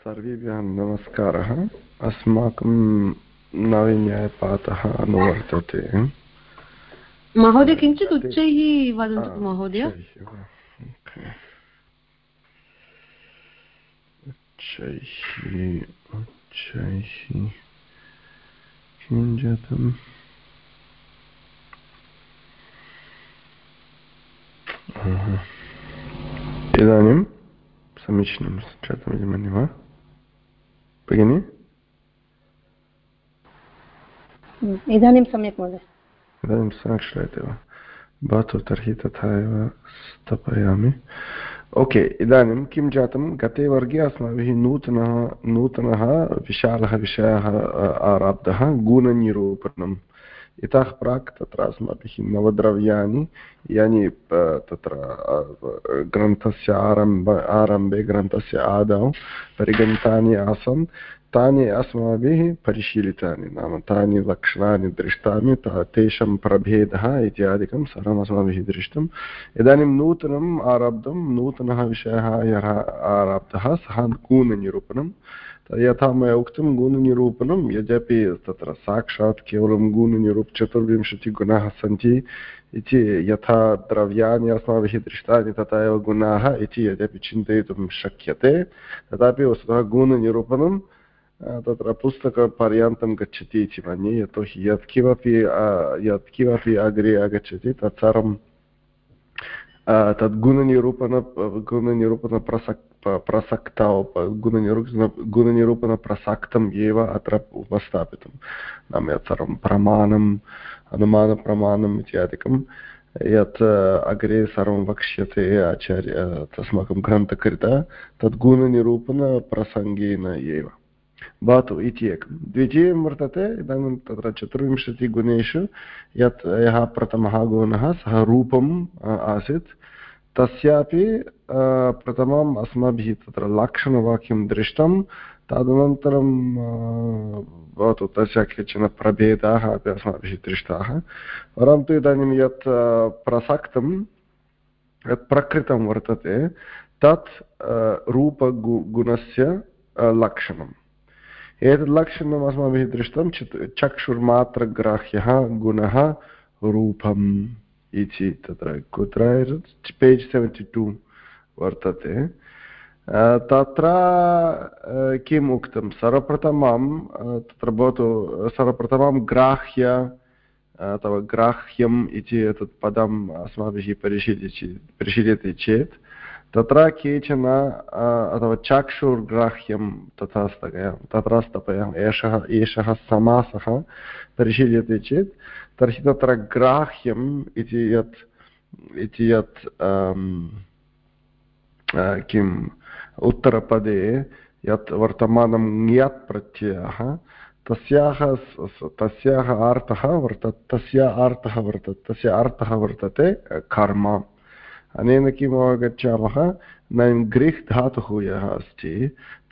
सर्वेभ्यः नमस्कारः। अस्माकं नवीन्यायपाठः अनुवर्तते। महोदय किञ्चित् उच्चैः वदन्तु महोदय। उच्चैः उच्चैः किं जातम् इदानीं समीचीनं जातमिति मन्ये वा? भगिनि? इदानीं सम्यक् महोदय। इदानीं सम्यक् श्रूयते वा भवतु तर्हि तथा एव स्थापयामि। ओके इदानीं किं जातं? गते वर्गे अस्माभिः नूतनः नूतनः विशालः विषयः आरब्धः गुणनिरूपणम्। इतः प्राक् तत्र अस्माभिः नवद्रव्याणि यानि तत्र ग्रन्थस्य आरंभ आरम्भे ग्रन्थस्य आदौ परिगणितानि आसन् तानि अस्माभिः परिशीलितानि नाम तानि लक्षणानि दृष्टानि तेषां प्रभेदः इत्यादिकं सर्वम् अस्माभिः दृष्टम् इदानीं नूतनम् आरब्धं नूतनः विषयः यः आरब्धः सः गुणनिरूपणं यथा मया उक्तं गुणनिरूपणं यद्यपि तत्र साक्षात् केवलं गुणनिरूप चतुर्विंशतिगुणाः सन्ति इति यथा द्रव्याणि अस्माभिः दृष्टानि तथा एव गुणाः इति यद्यपि चिन्तयितुं शक्यते तथापि वस्तुतः गुणनिरूपणं तत्र पुस्तकपर्यन्तं गच्छति इति मन्ये यतोहि यत्किमपि यत्किमपि अग्रे आगच्छति तत्सर्वं तद्गुणनिरूपण गुणनिरूपणप्रसक् प्रसक्तौ गुणनिरू गुणनिरूपणप्रसक्तम् एव अत्र उपस्थापितं नाम यत् सर्वं प्रमाणम् अनुमानप्रमाणम् इत्यादिकं यत् अग्रे सर्वं वक्ष्यते आचार्य अस्माकं ग्रन्थकृता तद्गुणनिरूपणप्रसङ्गेन एव भवतु इति एकं द्वितीयं वर्तते इदानीं तत्र चतुर्विंशतिगुणेषु यत् यः प्रथमः गुणः सः रूपम् आसीत् तस्यापि प्रथमम् अस्माभिः तत्र लक्षणवाक्यं दृष्टं तदनन्तरं भवतु तस्य केचन प्रभेदाः अपि अस्माभिः दृष्टाः परन्तु इदानीं यत् प्रसक्तं यत् प्रकृतं वर्तते तत् रूपगुणस्य लक्षणम् एतत् लक्षणम् अस्माभिः दृष्टं चक्षुर्मात्रग्राह्यः गुणः रूपम् इति तत्र कुत्र पेज् सेवेण्टि टु वर्तते तत्र किम् उक्तं सर्वप्रथमं तत्र भवतु सर्वप्रथमं ग्राह्य अथवा ग्राह्यम् इति एतत् पदम् अस्माभिः परिशील्यते परिशील्यते चेत् तत्र केचन अथवा चाक्षुर्ग्राह्यं तथा स्थगयामः तत्र स्थापयामः एषः एषः समासः परिशील्यते चेत्, तर्हि तत्र ग्राह्यम् इति यत् इति यत् किम् उत्तरपदे यत् वर्तमानं ङियत् प्रत्ययः, तस्याः तस्याः अर्थः वर्तते, तस्य अर्थः वर्तते, तस्य अर्थः वर्तते कर्म। अनेन किम् अवगच्छामः इदानीं गृह् धातुः यः अस्ति,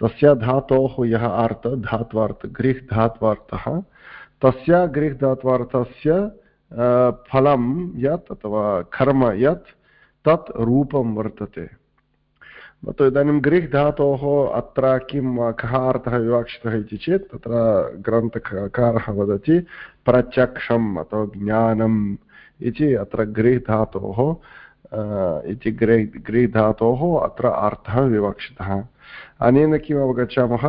तस्य धातोः यः अर्थः धात्वार्थ गृह् धात्वार्थः, तस्य गृह् धात्वार्थस्य फलं यत् अथवा कर्म यत्, तत् रूपं वर्तते। भवतु इदानीं गृह् धातोः अत्र किं, कः अर्थः विवक्षितः इति चेत्, तत्र ग्रन्थकारः वदति, प्रत्यक्षम् अथवा ज्ञानम् इति, अत्र गृह् धातोः इति ग्रे ग्रीधातोः अत्र अर्थः विवक्षितः अनेन किम् अवगच्छामः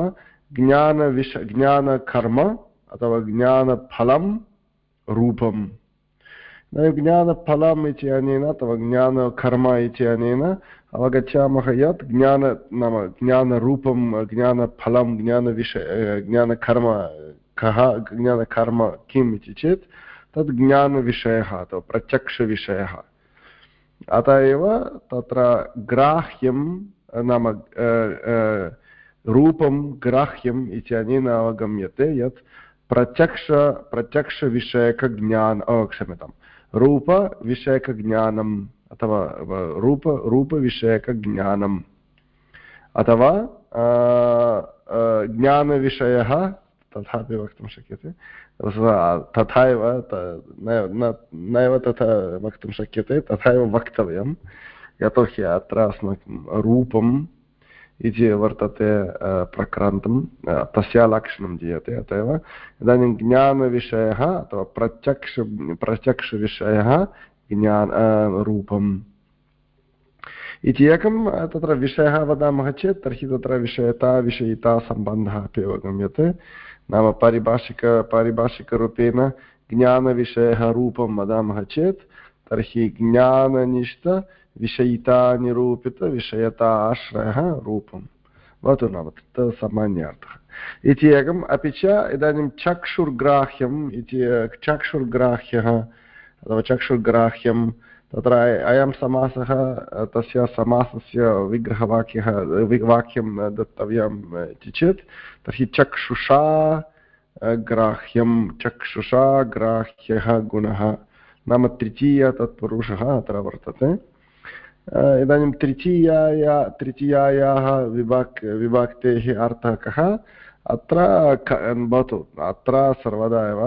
ज्ञानविष ज्ञानकर्म अथवा ज्ञानफलं रूपम् इदानीं ज्ञानफलम् इति अनेन अथवा ज्ञानकर्म इति अनेन अवगच्छामः यत् ज्ञान नाम ज्ञानरूपं ज्ञानफलं ज्ञानविषय ज्ञानकर्म कः ज्ञानकर्म किम् इति चेत् तद् ज्ञानविषयः अथवा प्रत्यक्षविषयः अत एव तत्र ग्राह्यं नाम रूपं ग्राह्यम् इत्यनेन अवगम्यते यत् प्रत्यक्ष, प्रत्यक्षविषयकज्ञान क्षम्यतां रूपविषयकज्ञानम् अथवा रूप, रूपविषयकज्ञानम् अथवा ज्ञानविषयः तथापि वक्तुं शक्यते तथा एव नैव तथा वक्तुं शक्यते तथा एव वक्तव्यं यतोहि अत्र अस्माकं रूपम् इति वर्तते प्रक्रान्तं तस्य लक्षणं दीयते अत एव इदानीं ज्ञानविषयः अथवा प्रत्यक्ष प्रत्यक्षविषयः ज्ञान रूपम् इति एकं तत्र विषयः वदामः चेत् तर्हि तत्र विषयता विषयिता सम्बन्धः अपि अवगम्यते नाम पारिभाषिक पारिभाषिकरूपेण ज्ञानविषयः रूपं वदामः चेत् तर्हि ज्ञाननिष्ठ विषयितानिरूपितविषयता आश्रयः रूपं भवतु नाम तत् सामान्यार्थः इति एकम् अपि च इदानीं चक्षुर्ग्राह्यम् इति चक्षुर्ग्राह्यः अथवा चक्षुर्ग्राह्यं तत्र अयं समासः, तस्य समासस्य विग्रहवाक्यः वाक्यं दत्तव्यम् इति चेत्, तर्हि चक्षुषा ग्राह्यं, चक्षुषा ग्राह्यः गुणः नाम तत्पुरुषः अत्र वर्तते। इदानीं तृतीयाया तृतीयायाः विभाक्, विभक्तेः अर्थः कः? अत्र भवतु, अत्र सर्वदा एव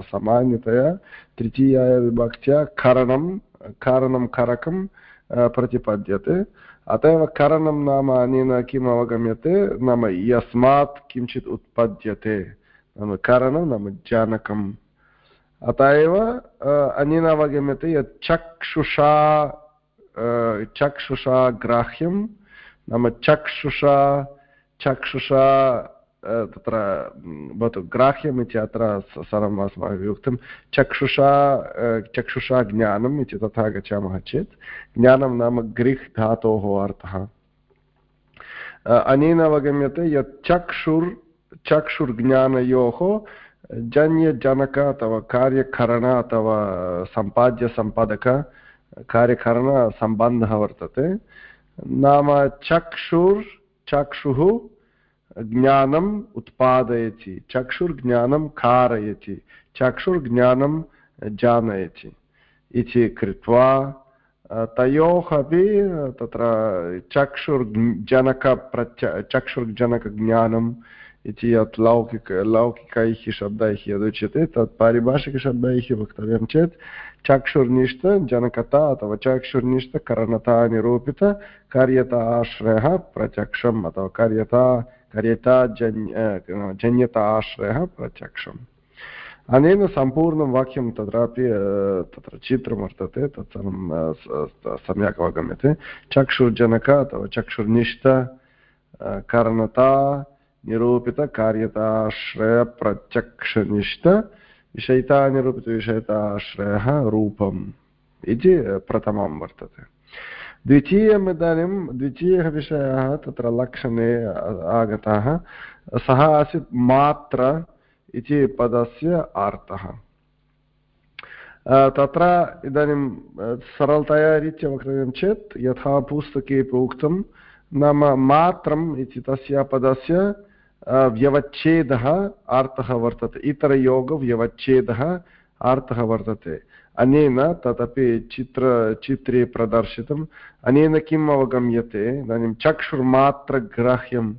सामान्यतया तृतीयाय विभक्त्या करणं कारणं करकं प्रतिपद्यते अत एव करणं नाम अनेन किम् अवगम्यते नाम यस्मात् किञ्चित् उत्पद्यते नाम करणं नाम जानकम् अत एव अनेन अवगम्यते यत् चक्षुषा चक्षुषा ग्राह्यं नाम चक्षुषा चक्षुषा तत्र भवतु ग्राह्यम् इति अत्र सर्वम् अस्माभिः उक्तं, चक्षुषा चक्षुषा ज्ञानम् इति तथा गच्छामः चेत्, ज्ञानं नाम गृह् धातोः अर्थः। अनेन अवगम्यते यत् चक्षुर्, चक्षुर्ज्ञानयोः जन्यजनक अथवा कार्यकरण अथवा सम्पाद्यसम्पादक कार्यकरणसम्बन्धः वर्तते। नाम चक्षुर्, चक्षुः ज्ञानम् उत्पादयति चक्षुर्ज्ञानं कारयति चक्षुर्ज्ञानं जानयति। इति कृत्वा तयोः अपि तत्र चक्षुर्जनकप्रच चक्षुर्जनकज्ञानम् इति यत् लौकिक, लौकिकैः शब्दैः यदुच्यते, तत् पारिभाषिकशब्दैः वक्तव्यं चेत् चक्षुर्निष्ठजनकता अथवा चक्षुर्निष्ठकरणता निरूपित कार्यता आश्रयः प्रत्यक्षम् अथवा कार्यता कार्यता जन्य जन्यता आश्रयः प्रत्यक्षम् अनेन सम्पूर्णं वाक्यं तत्रापि तत्र चित्रं वर्तते तत् सर्वं सम्यक् अवगम्यते चक्षुर्जनक अथवा चक्षुर्निष्ठ कारणता निरूपितकार्यताश्रयप्रत्यक्षनिष्ठ विषयितानिरूपितविषयताश्रयः रूपम् इति प्रथमं वर्तते द्वितीयम् इदानीं द्वितीयः विषयः तत्र लक्षणे आगतः। सः आसीत् मात्र इति पदस्य अर्थः तत्र इदानीं, सरलतया रीत्या वक्तव्यं चेत्, यथा पुस्तकेपि उक्तं, नाम मात्रम् इति तस्य पदस्य व्यवच्छेदः अर्थः वर्तते। इतरयोगव्यवच्छेदः अर्थः वर्तते। अनेन तदपि चित्र, चित्रे प्रदर्शितम्। अनेन किम् अवगम्यते? इदानीं चक्षुर्मात्रग्राह्यम्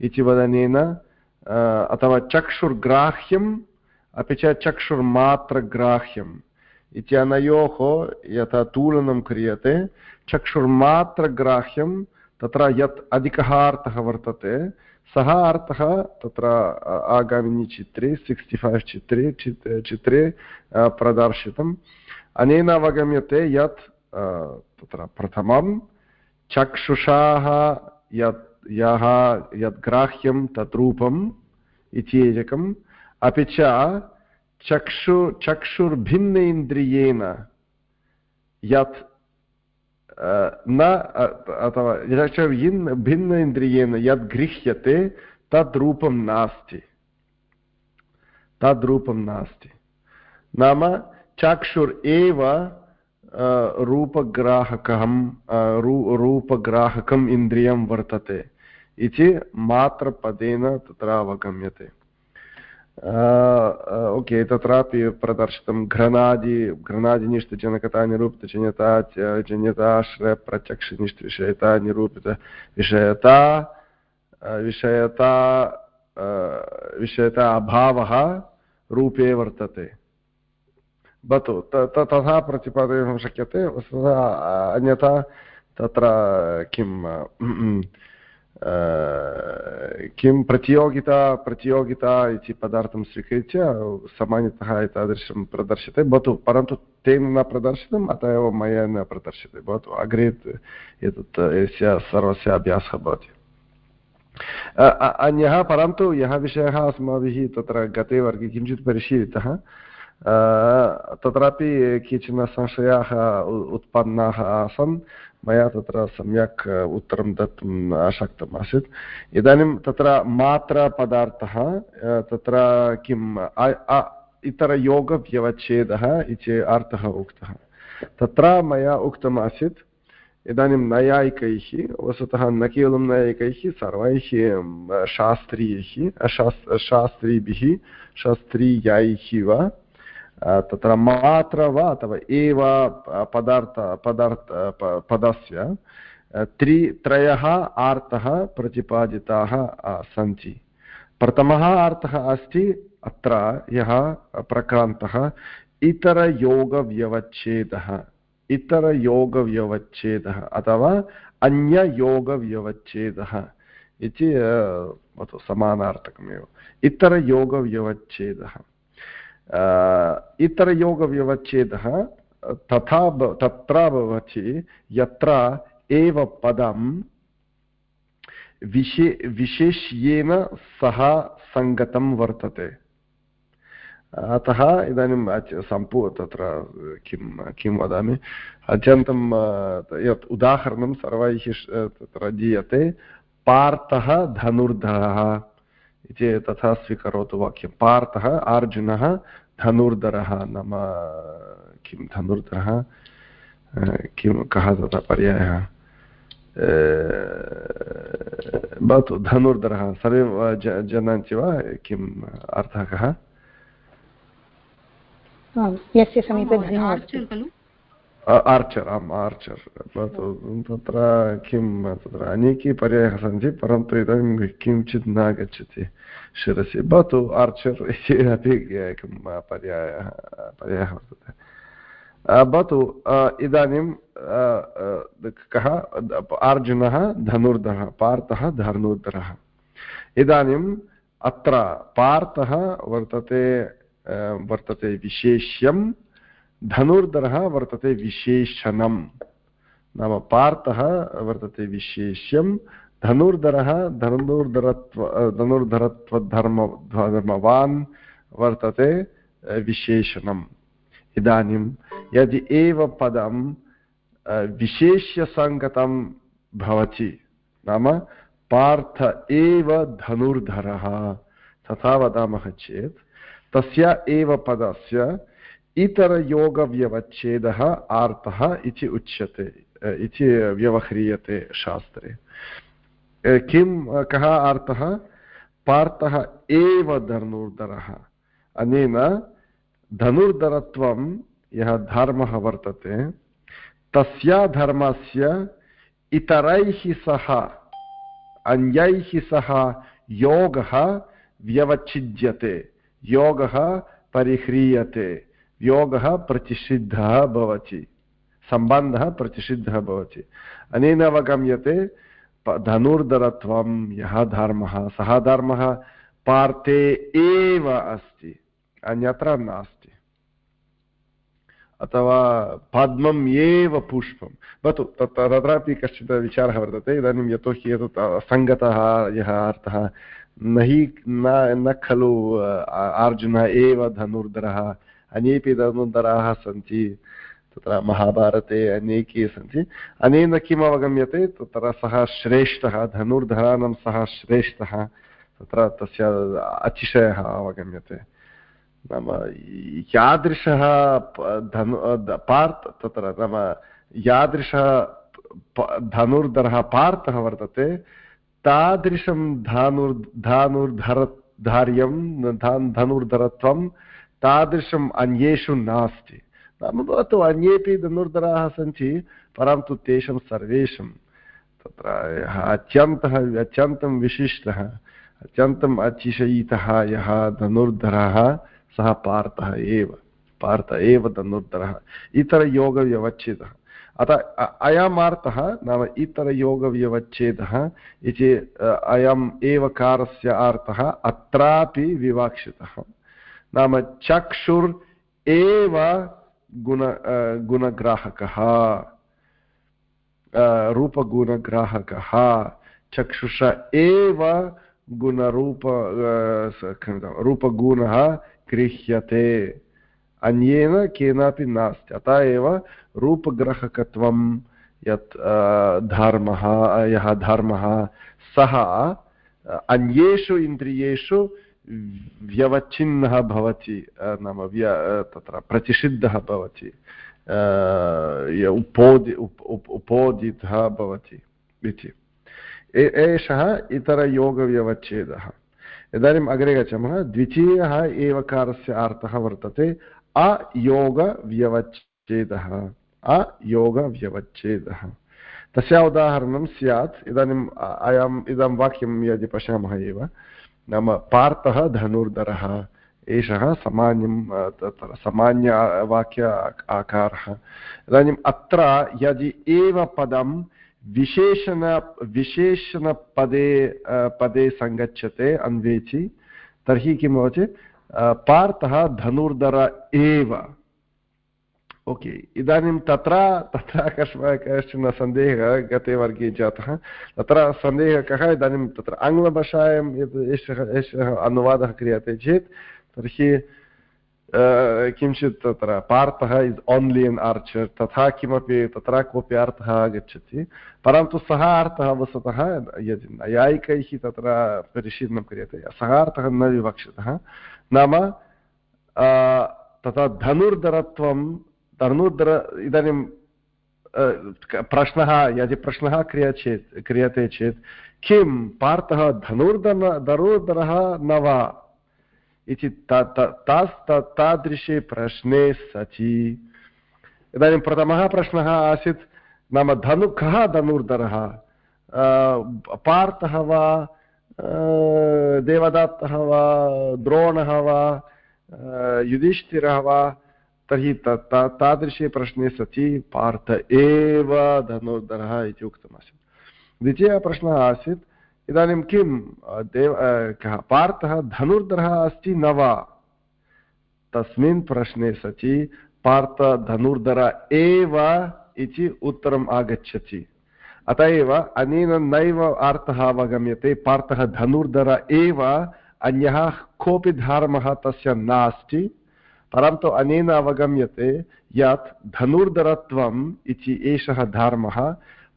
इति वदनेन अथवा चक्षुर्ग्राह्यम्, अपि च चक्षुर्मात्रग्राह्यम् इत्यनयोः यथा तूलनं क्रियते। चक्षुर्मात्रग्राह्यं तत्र यत् अधिकः अर्थः वर्तते, सः अर्थः तत्र आगामिनि चित्रे, सिक्स्टि फैव् चित्रे चित्रे प्रदर्शितम्। अनेन अवगम्यते यत् तत्र प्रथमं, चक्षुषाः यत्, यः, यत् ग्राह्यं इति एकम् अपि च चक्षु चक्षुर्भिन्न इन्द्रियेण यत् न अथवा भिन्न इन्द्रियेण यद् गृह्यते तद् रूपं नास्ति तद् नास्ति नाम चक्षुर् एव रूपग्राहकं रूपग्राहकम् इन्द्रियं वर्तते इति मात्रपदेन तत्र अवगम्यते ओके तत्रापि प्रदर्शितं घ्रणादि घ्रणादिनिष्ठजनकता निरूपितजन्यता जन्यताश्रयप्रत्यक्षनिष्ठविषयता निरूपितविषयता विषयता विषयता अभावः रूपे वर्तते भवतु तथा प्रतिपादयितुं शक्यते अन्यथा तत्र किं किं प्रतियोगिता प्रतियोगिता इति पदार्थं स्वीकृत्य सामान्यतः एतादृशं प्रदर्श्यते भवतु परन्तु तेन न प्रदर्शितम् अतः एव मया न प्रदर्श्यते भवतु अग्रे एतत् यस्य सर्वस्य अभ्यासः भवति अन्यः परन्तु यः विषयः अस्माभिः तत्र गते वर्गे किञ्चित् परिशीलितः तत्रापि केचन संशयाः उत्पन्नाः आसन् मया तत्र सम्यक् उत्तरं दातुम् अशक्तम् आसीत्। इदानीं तत्र मात्रपदार्थः तत्र किम् इतरयोगव्यवच्छेदः इति अर्थः उक्तः। तत्र मया उक्तम् इदानीं नैयायिकैः, वस्तुतः न केवलं नैयायिकैः, सर्वैः शास्त्रीयैः शास्त्रीभिः, शास्त्रीयैः वा तत्र मात्र वा अथवा एव पदार्थ पदार्थ पदस्य त्रि, त्रयः आर्तः प्रतिपादिताः सन्ति। प्रथमः अर्थः अस्ति, अत्र यः प्रक्रान्तः, इतरयोगव्यवच्छेदः इतरयोगव्यवच्छेदः अथवा अन्ययोगव्यवच्छेदः इति समानार्थकमेव। इतरयोगव्यवच्छेदः। इतरयोगव्यवच्छेदः तथा तत्र भवति, यत्र एव पदं विशे, विशेष्येन सह सङ्गतं वर्तते। अतः इदानीं सम्पू, तत्र किं किं वदामि? अत्यन्तं यत् उदाहरणं सर्वैः तत्र दीयते, पार्थः धनुर्धरः। इति तथा स्वीकरोतु वाक्यं। पार्थः अर्जुनः धनुर्धरः नाम किं धनुर्धरः? किं कः तथा पर्यायः? भवतु धनुर्धरः सर्वे जानन्ति वा? किम् अर्थः कः? यस्य समीपे खलु? आर्चर् आम् आर्चर् तत्र किं, तत्र अनेके पर्यायाः सन्ति, परन्तु इदानीं किञ्चित् न गच्छति शिरसि। भवतु आर्चर् इति अपि एकं पर्यायः पर्यायः वर्तते। भवतु इदानीं कः? अर्जुनः धनुर्धरः, पार्थः धनुर्धरः। इदानीम् अत्र पार्थः वर्तते वर्तते विशेष्यं धनुर्धरः वर्तते विशेषणं। नाम पार्थः वर्तते विशेष्यं, धनुर्धरः धनुर्धरत्व धनुर्धरत्वधर्म, धर्मवान् वर्तते विशेषणम् इदानीं यदि एव पदं विशेष्यसङ्गतं भवति, नाम पार्थ एव धनुर्धरः। तथा वदामः चेत्, तस्य एव पदस्य इतरयोगव्यवच्छेदः आर्तः इति उच्यते इति व्यवह्रियते शास्त्रे। किं कः अर्थः पार्थः एव धनुर्धरः। अनेन धनुर्धरत्वं यः धर्मः वर्तते, तस्य धर्मस्य इतरैः सह, अन्यैः सह योगः व्यवच्छिद्यते, योगः परिह्रियते। योगः प्रतिषिद्धः भवति। सम्बन्धः प्रतिषिद्धः भवति। अनेन अवगम्यते धनुर्धरत्वं, यः धर्मः, सः धर्मः पार्थे एव अस्ति, अन्यत्र नास्ति। अथवा पद्मम् एव पुष्पं भवतु, तत् तत्रापि कश्चित् विचारः वर्तते, इदानीं यतोहि एतत् सङ्गतः यः अर्थः न हि न खलु अर्जुनः एव धनुर्धरः। अन्येपि धनुर्धराः सन्ति, तत्र महाभारते अनेके सन्ति। अनेन किम् अवगम्यते? तत्र सः श्रेष्ठः, धनुर्धराणां सः श्रेष्ठः, तत्र तस्य अतिशयः अवगम्यते। नाम यादृशः धनु पार्त् तत्र नाम यादृशः धनुर्धरः पार्थः वर्तते। तादृशं धानुर्, धानुर्धर, धार्यं धनुर्धरत्वं तादृशम् अन्येषु नास्ति। नाम भवतु अन्येपि धनुर्धराः सन्ति, परन्तु तेषां सर्वेषां तत्र यः अत्यन्तः अत्यन्तं विशिष्टः, अत्यन्तम् अतिशयितः यः धनुर्धरः, सः पार्थः एव। पार्थ एव धनुर्धरः। इतरयोगव्यवच्छेदः। अतः अयमार्थः नाम इतरयोगव्यवच्छेदः इति अयम् एवकारस्य अर्थः अत्रापि विवाक्षितः। नाम चक्षुर् एव गुण गुणग्राहकः रूपगुणग्राहकः, चक्षुष एव गुणरूप रूपगुणः गृह्यते। अन्येन केनापि नास्ति, अतः एव रूपग्राहकत्वं यत् धर्मः, यः धर्मः, सः अन्येषु इन्द्रियेषु व्यवच्छिन्नः भवति नाम व्य तत्र प्रतिषिद्धः भवति उपोदि उपोदितः भवति इति। एषः इतरयोगव्यवच्छेदः इदानीम् अग्रे गच्छामः। द्वितीयः एवकारस्य अर्थः वर्तते, अयोगव्यवच्छेदः। अयोगव्यवच्छेदः। तस्य उदाहरणं स्यात्। इदानीम् अयम्, इदं वाक्यं यदि पश्यामः एव। नाम पार्थः धनुर्धरः, एषः सामान्यं तत्र सामान्यवाक्य आकारः। इदानीम् अत्र यदि एव पदं विशेषण, विशेषणपदे पदे सङ्गच्छते अन्वेचि, तर्हि किं भवति? पार्थः धनुर्धर एव। ओके, इदानीं तत्र तत्र कश्चन कश्चन सन्देहः, गते वर्गे जातः, तत्र सन्देहः कः, इदानीं तत्र आङ्ग्लभाषायां यत् एषः एषः अनुवादः क्रियते चेत्, तर्हि किञ्चित् तत्र पार्थः इस् ओन्लि एन् आर्चर्, तथा किमपि तत्र कोऽपि अर्थः आगच्छति, परन्तु सः अर्थः वस्तुतः यदि नैयायिकैः तत्र परिशीलनं क्रियते, सः अर्थः न विवक्षितः, नाम तथा धनुर्धरत्वं धनुर्धर इदानीं प्रश्नः, यदि प्रश्नः क्रिय चेत्, क्रियते चेत्, किं पार्थः धनुर्धन धनुर्धरः न वा? इति तादृशे प्रश्ने सचि इदानीं प्रथमः प्रश्नः आसीत्, नाम धनु, कः धनुर्धरः पार्थः वा? देवदत्तः वा? द्रोणः वा? युधिष्ठिरः वा? तर्हि तादृशे प्रश्ने सति पार्थ एव धनुर्धरः इति उक्तमासीत्। द्वितीयः प्रश्नः आसीत्, इदानीं किं देव कः, पार्थः धनुर्धरः अस्ति न वा? तस्मिन् प्रश्ने सचि पार्थ धनुर्धर एव इति उत्तरम् आगच्छति। अत एव अनेन नैव अर्थः अवगम्यते, पार्थः धनुर्धर एव अन्यः कोऽपि धर्मः तस्य नास्ति। परन्तु अनेन अवगम्यते यत् धनुर्धरत्वम् इति एषः धर्मः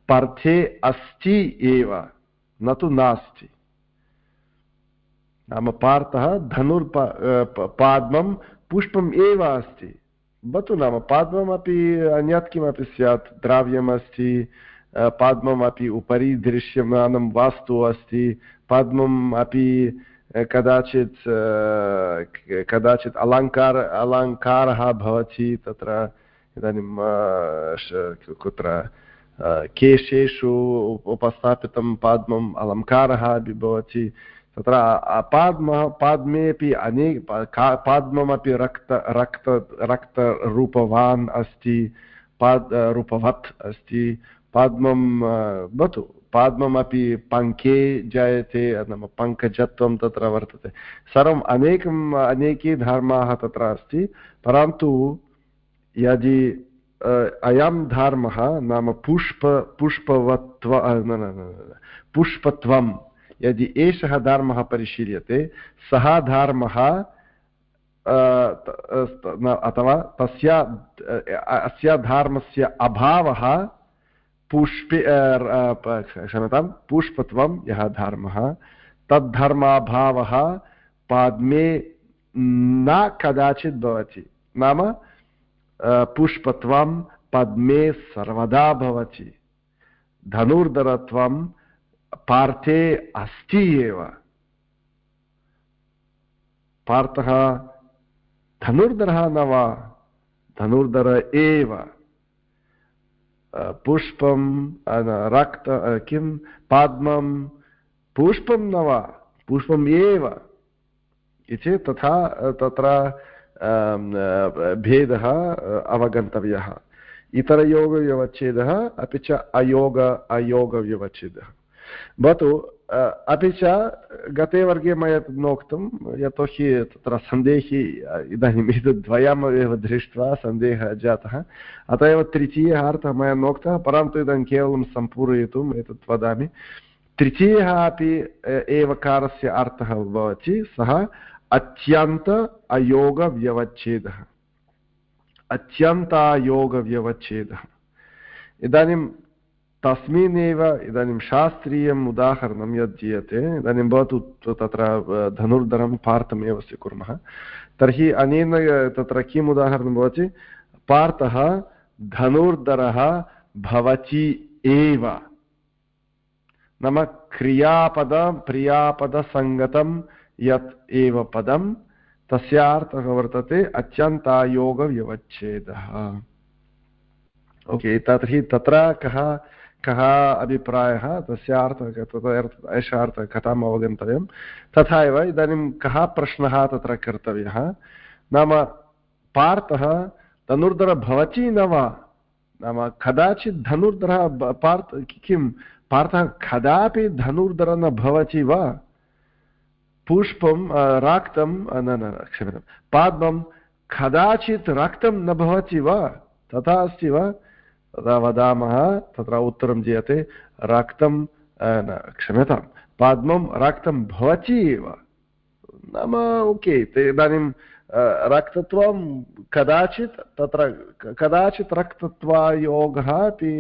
पार्थे अस्ति एव, न तु नास्ति। नाम पार्थः धनुर्प पाद्मं पुष्पम् एव अस्ति। भवतु नाम पाद्ममपि अन्यत् किमपि स्यात्, द्रव्यमस्ति पाद्मम् अपि उपरि दृश्यमानं वास्तु अस्ति पद्मम् अपि कदाचित् कदाचित् अलङ्कार अलङ्कारः भवति तत्र इदानीं कुत्र केशेषु उपस्थापितं पाद्मम् अलङ्कारः अपि भवति तत्र पाद्मः पाद्मेपि अनेक पाद्ममपि रक्त रक्त रक्तरूपवान् अस्ति पाद् रूपवत् अस्ति पाद्मं भवतु पाद्ममपि पङ्के जायते, नाम पङ्कजत्वं तत्र वर्तते। सर्वम् अनेकम्, अनेके धर्माः तत्र अस्ति, परन्तु यदि अयं धर्मः नाम पुष्प, पुष्पवत्व पुष्पत्वं यदि एषः धर्मः परिशील्यते, सः धर्मः अथवा तस्य अस्य धर्मस्य अभावः पुष्पे क्षम्यतां, पुष्पत्वं यः धर्मः, तद्धर्माभावः पाद्मे न कदाचित् भवति। नाम पुष्पत्वं पद्मे सर्वदा भवति। धनुर्धरत्वं पार्थे अस्ति एव। पार्थः धनुर्धरः न वा? धनुर्धर एव। पुष्पं रक्त किं? पाद्मं। पुष्पं न वा, पुष्पम् एव। इति तथा तत्र भेदः अवगन्तव्यः। इतरयोगव्यवच्छेदः अपि च अयोग अयोगव्यवच्छेदः भवतु अपि च गते वर्गे मया नोक्तं यतोहि तत्र सन्देही इदानीम् एतद् दृष्ट्वा सन्देहः जातः अत एव तृतीयः अर्थः मया नोक्तः परन्तु इदानीं केवलं सम्पूरयितुम् एतत् वदामि तृतीयः अपि एवकारस्य अर्थः भवति सः अत्यन्त अयोगव्यवच्छेदः अत्यन्तायोगव्यवच्छेदः इदानीं तस्मिन्नेव इदानीं शास्त्रीयम् उदाहरणं यद् दीयते, इदानीं भवतु तत्र धनुर्धरं पार्थमेव स्वीकुर्मः। तर्हि अनेन तत्र किम् उदाहरणं भवति? पार्थः धनुर्धरः भवति एव। नाम क्रियापद, प्रियापदसङ्गतं यत् एव पदं तस्यार्थः वर्तते अत्यन्तायोगव्यवच्छेदः। ओके, तर्हि तत्र कः कः अभिप्रायः, तस्य अर्थः एषः अर्थः कथाम् अवगन्तव्यं? तथा एव इदानीं कः प्रश्नः तत्र कर्तव्यः? नाम पार्थः धनुर्धरः भवति न वा? नाम कदाचित् धनुर्धरः पार्थ, किं पार्थः कदापि धनुर्धरः न भवति वा? पुष्पं रक्तं न न क्षम्यतां पाद्मं कदाचित् रक्तं न भवति वा? तथा अस्ति वा? तदा वदामः, तत्र उत्तरं दीयते रक्तं क्षम्यतां पद्मं रक्तं भवति एव। नाम, ओके, ते इदानीं रक्तत्वं कदाचित्, तत्र कदाचित् रक्तत्वयोगः अपि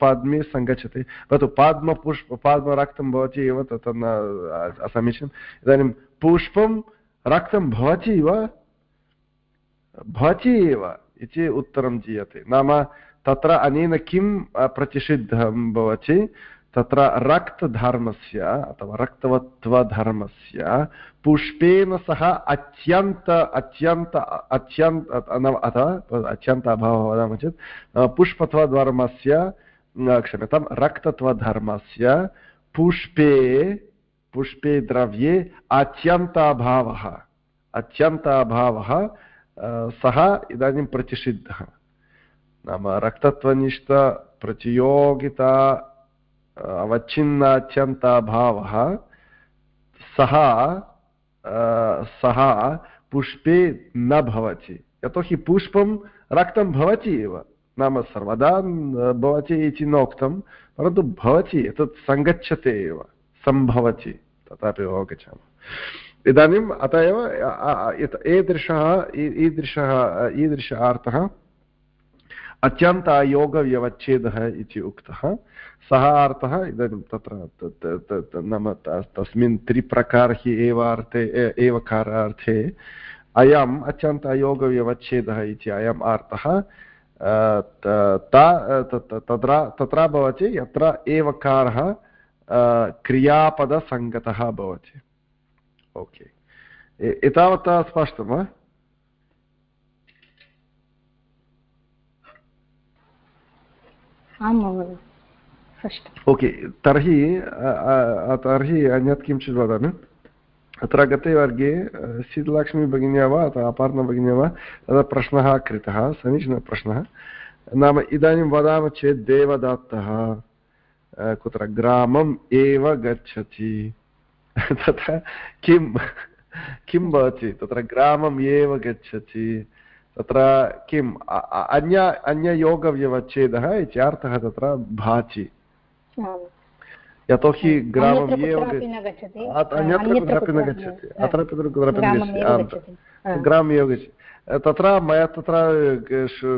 पद्मे सङ्गच्छति। भवतु, पाद्मपुष्प, पाद्मरक्तं भवति एव तत् न असमीचीनम्। इदानीं, पुष्पं रक्तं भवति वा? भवति एव। इति उत्तरं दीयते नाम तत्र अनेन किं प्रतिषिद्धं भवति? तत्र रक्तधर्मस्य अथवा रक्तवत्वधर्मस्य पुष्पेन सह अत्यन्त अत्यन्त अत्यन्त अथवा अत्यन्त अभावः वदामः चेत् पुष्पत्वधर्मस्य क्षम्यतां रक्तत्वधर्मस्य पुष्पे पुष्पे द्रव्ये अत्यन्ताभावः अत्यन्ताभावः सः इदानीं प्रतिषिद्धः नाम रक्तत्वनिष्ठप्रतियोगिता अवच्छिन्नात्यन्ताभावः सः सः पुष्पे न भवति यतोहि पुष्पं रक्तं भवति एव नाम सर्वदा भवति इति नोक्तं परन्तु भवति एतत् सङ्गच्छते एव सम्भवति तथापि अवगच्छामः इदानीम् अत एव ईदृशः ईदृशः ईदृश अर्थः अत्यन्त अयोगव्यवच्छेदः इति उक्तः। सः अर्थः इदानीं तत्र नाम तस्मिन् त्रिप्रकार हि एव अर्थे एवकारार्थे अयम् अत्यन्त अयोगव्यवच्छेदः इति अयम् अर्थः तत्र तत्र भवति यत्र एवकारः क्रियापदसङ्गतः भवति। ओके एतावता स्पष्टं वा ओके तर्हि तर्हि अन्यत् किञ्चित् वदामि अत्र गते वर्गे शीतलक्ष्मी भगिन्या वा अथवा अपार्णा भगिन्या वा तदा प्रश्नः कृतः समीचीनप्रश्नः नाम इदानीं वदामः चेत् देवदत्तः कुत्र ग्रामम् एव गच्छति तथा किं किं भवति? तत्र ग्रामम् एव गच्छति। तत्र किम् अन्य अन्ययोगव्यवच्छेदः इति अर्थः तत्र भाति। यतोहि ग्रामम् एव अन्यत्र कुत्रापि न गच्छति। अत्र कुत्रापि न गच्छति। ग्रामम् एव गच्छति तत्र मया तत्र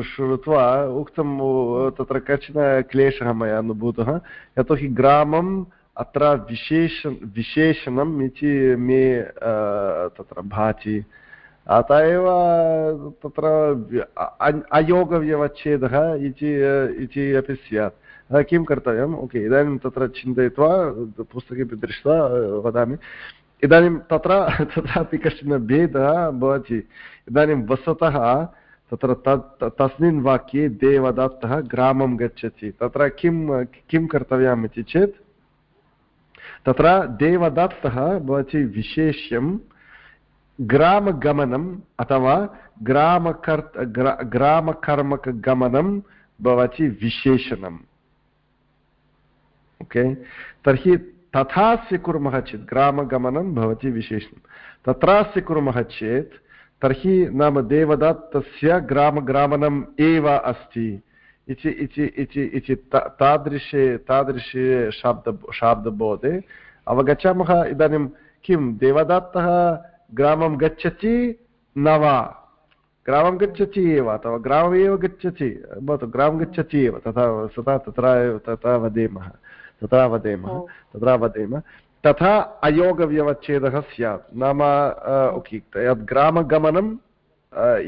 श्रुत्वा उक्तं तत्र कश्चन क्लेशः मया अनुभूतः। यतोहि ग्रामं अत्र विशेष विशेषणम् इति मे तत्र भाति। अत एव तत्र अयोगव्यवच्छेदः इति अपि स्यात्। किं कर्तव्यम्? ओके, इदानीं तत्र चिन्तयित्वा पुस्तकेपि दृष्ट्वा वदामि। इदानीं तत्र तत्रापि कश्चन भेदः भवति। इदानीं वस्तुतः तत्र तत्, तस्मिन् वाक्ये देवदत्तः ग्रामं गच्छति। तत्र किं किं कर्तव्यम् इति चेत् तत्र देवदत्तः भवति विशेष्यं ग्रामगमनम् अथवा ग्रामकर् ग्रामकर्मकगमनं भवति विशेषणम्। ओके? तर्हि तथा स्वीकुर्मः चेत् ग्रामगमनं भवति विशेषणं। तत्र स्वीकुर्मः चेत् तर्हि नाम देवदत्तस्य ग्रामग्रामनम् एव अस्ति। इति इति इति इति तादृशे तादृशे शाब्द शाब्दबोधे अवगच्छामः इदानीं किं देवदत्तः ग्रामं गच्छति न वा ग्रामं गच्छति एव अथवा ग्राममेव गच्छति भवतु ग्रामं गच्छति एव तथा तथा तत्र तथा वदेमः तथा वदेमः तथा वदेम तथा अयोगव्यवच्छेदः स्यात् नाम यत् ग्रामगमनं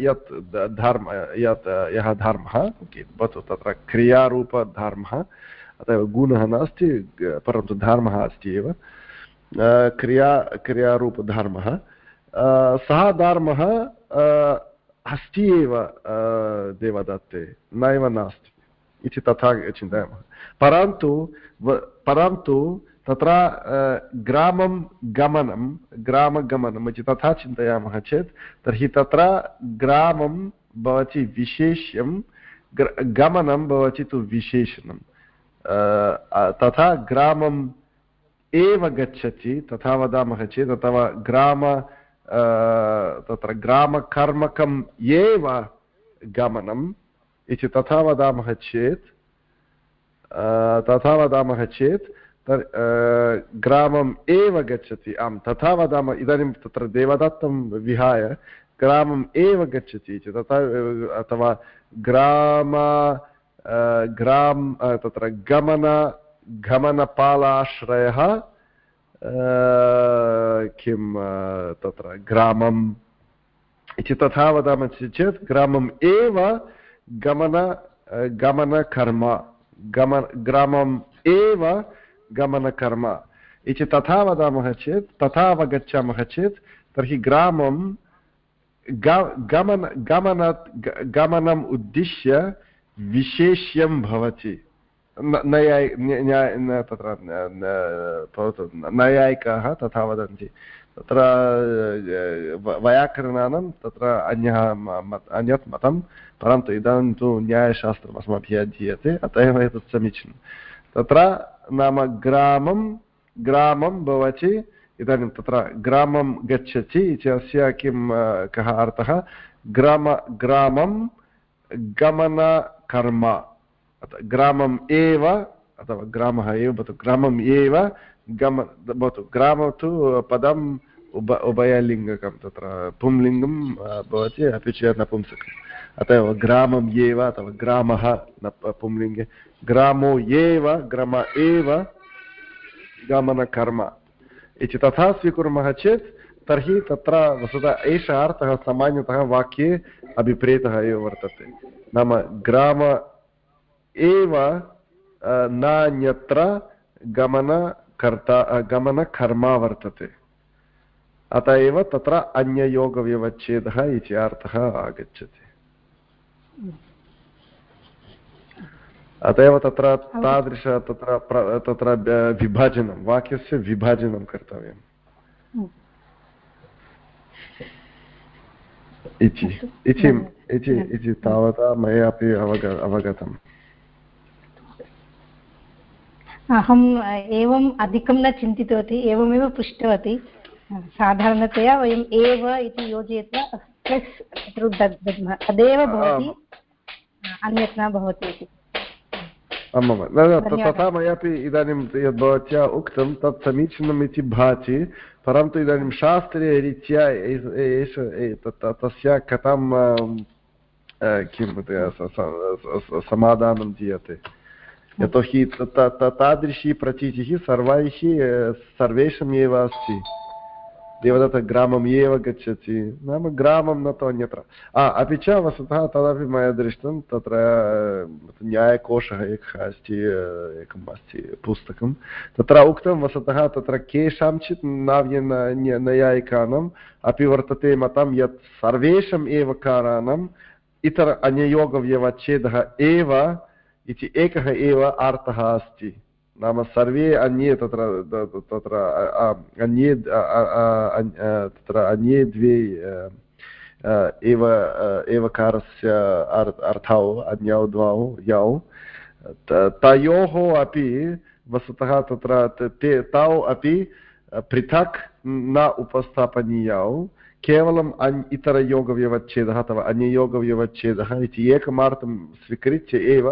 यत् धर्म, यत्, यः धर्मः भवतु तत्र क्रियारूपधर्मः, अतः गुणः नास्ति, परन्तु धर्मः अस्ति एव। क्रिया, क्रियारूपधर्मः। सः धर्मः अस्ति एव देवदत्ते, नैव नास्ति इति तथा चिन्तयामः। परन्तु परन्तु तत्र ग्रामं गमनं ग्रामगमनम् इति तथा चिन्तयामः चेत्, तर्हि तत्र ग्रामं भवति विशेष्यं गमनं भवति तु विशेषणं तथा ग्रामम् एव गच्छति, तथा वदामः चेत्, अथवा ग्राम तत्र ग्रामकर्मकम् एव गमनम् इति तथा वदामः चेत् तथा वदामः चेत् ग्रामम् एव गच्छति आं तथा वदामः इदानीं तत्र देवदत्तं विहाय ग्रामम् एव गच्छति इति, तथा अथवा ग्राम ग्राम तत्र गमन, गमनपालाश्रयः किं तत्र ग्रामम् इति तथा वदामः चेत् ग्रामम् एव गमन गमनकर्म, गमन, ग्रामम् एव गमनकर्म। इति तथा वदामः चेत्, तथा अवगच्छामः चेत्, तर्हि ग्रामं गमन गमनात् गमनम् उद्दिश्य विशेष्यं भवति। तत्र भवतु, नैयायिकाः तथा वदन्ति। तत्र वैयाकरणानां तत्र अन्यः अन्यत् मतं परन्तु इदानीं तु न्यायशास्त्रम् अस्माभिः अधीयते अत एव एतत् समीचीनं तत्र नाम ग्रामं ग्रामं भवति, इदानीं तत्र ग्रामं गच्छति इत्यस्य किं कः अर्थः? ग्राम, ग्रामं गमनकर्म ग्रामम् एव, अथवा ग्रामः एव, भवतु ग्रामम् एव गम, भवतु ग्रामं तु पदम् उभ, उभयलिङ्गकं, तत्र पुंलिङ्गं भवति, अपि च नपुंसकम्। अतः एव ग्रामम् एव अथवा ग्रामः न पुंलिङ्गे। ग्रामो एव ग्राम एव गमनकर्म इति तथा स्वीकुर्मः चेत्, तर्हि तत्र वस्तुतः एषः अर्थः सामान्यतः वाक्ये अभिप्रेतः एव वर्तते। नाम ग्राम एव नान्यत्र गमनकर्ता गमनकर्मा वर्तते। अत एव तत्र अन्ययोगव्यवच्छेदः इति अर्थः आगच्छति। अत एव तत्र तादृश तत्र तत्र विभाजनं वाक्यस्य विभाजनं कर्तव्यम्। इति इति तावता मया अपि अवग अवगतम्। अहम् एवम् अधिकं न चिन्तितवती एवमेव पृष्टवती। साधारणतया वयम् एव इति योजयित्वा दद्मः। तदेव भवति। अन्यत् न भवति इति। आमां तथा मयापि इदानीं यद् भवत्या उक्तं तत् समीचीनम् इति भाति परन्तु इदानीं शास्त्रीयरीत्या एष तस्य कथं किं समाधानं दीयते। यतोहि तादृशी प्रतीतिः सर्वैः सर्वेषाम् एव अस्ति। देवदत्तग्रामम् एव गच्छति। नाम ग्रामं न तु अन्यत्र। अपि च वस्तुतः तदपि मया दृष्टं तत्र न्यायकोशः एकः अस्ति एकम् अस्ति पुस्तकं। तत्र उक्तं वस्तुतः तत्र केषाञ्चित् नाव्य नैयायिकानाम् अपि वर्तते मतं यत् सर्वेषाम् एव काराणाम् इतर अन्ययोगव्यवच्छेदः एव इति एकः एव अर्थः अस्ति। नाम सर्वे अन्ये तत्र तत्र अन्ये तत्र अन्ये द्वे एव एवकारस्य अर्थौ, अन्यौ, द्वौ, यौ। तयोः अपि वस्तुतः तत्र ते, तौ अपि पृथक् न उपस्थापनीयौ। केवलम् अन् इतरयोगव्यवच्छेदः अथवा अन्ययोगव्यवच्छेदः इति एकमार्थं स्वीकृत्य एव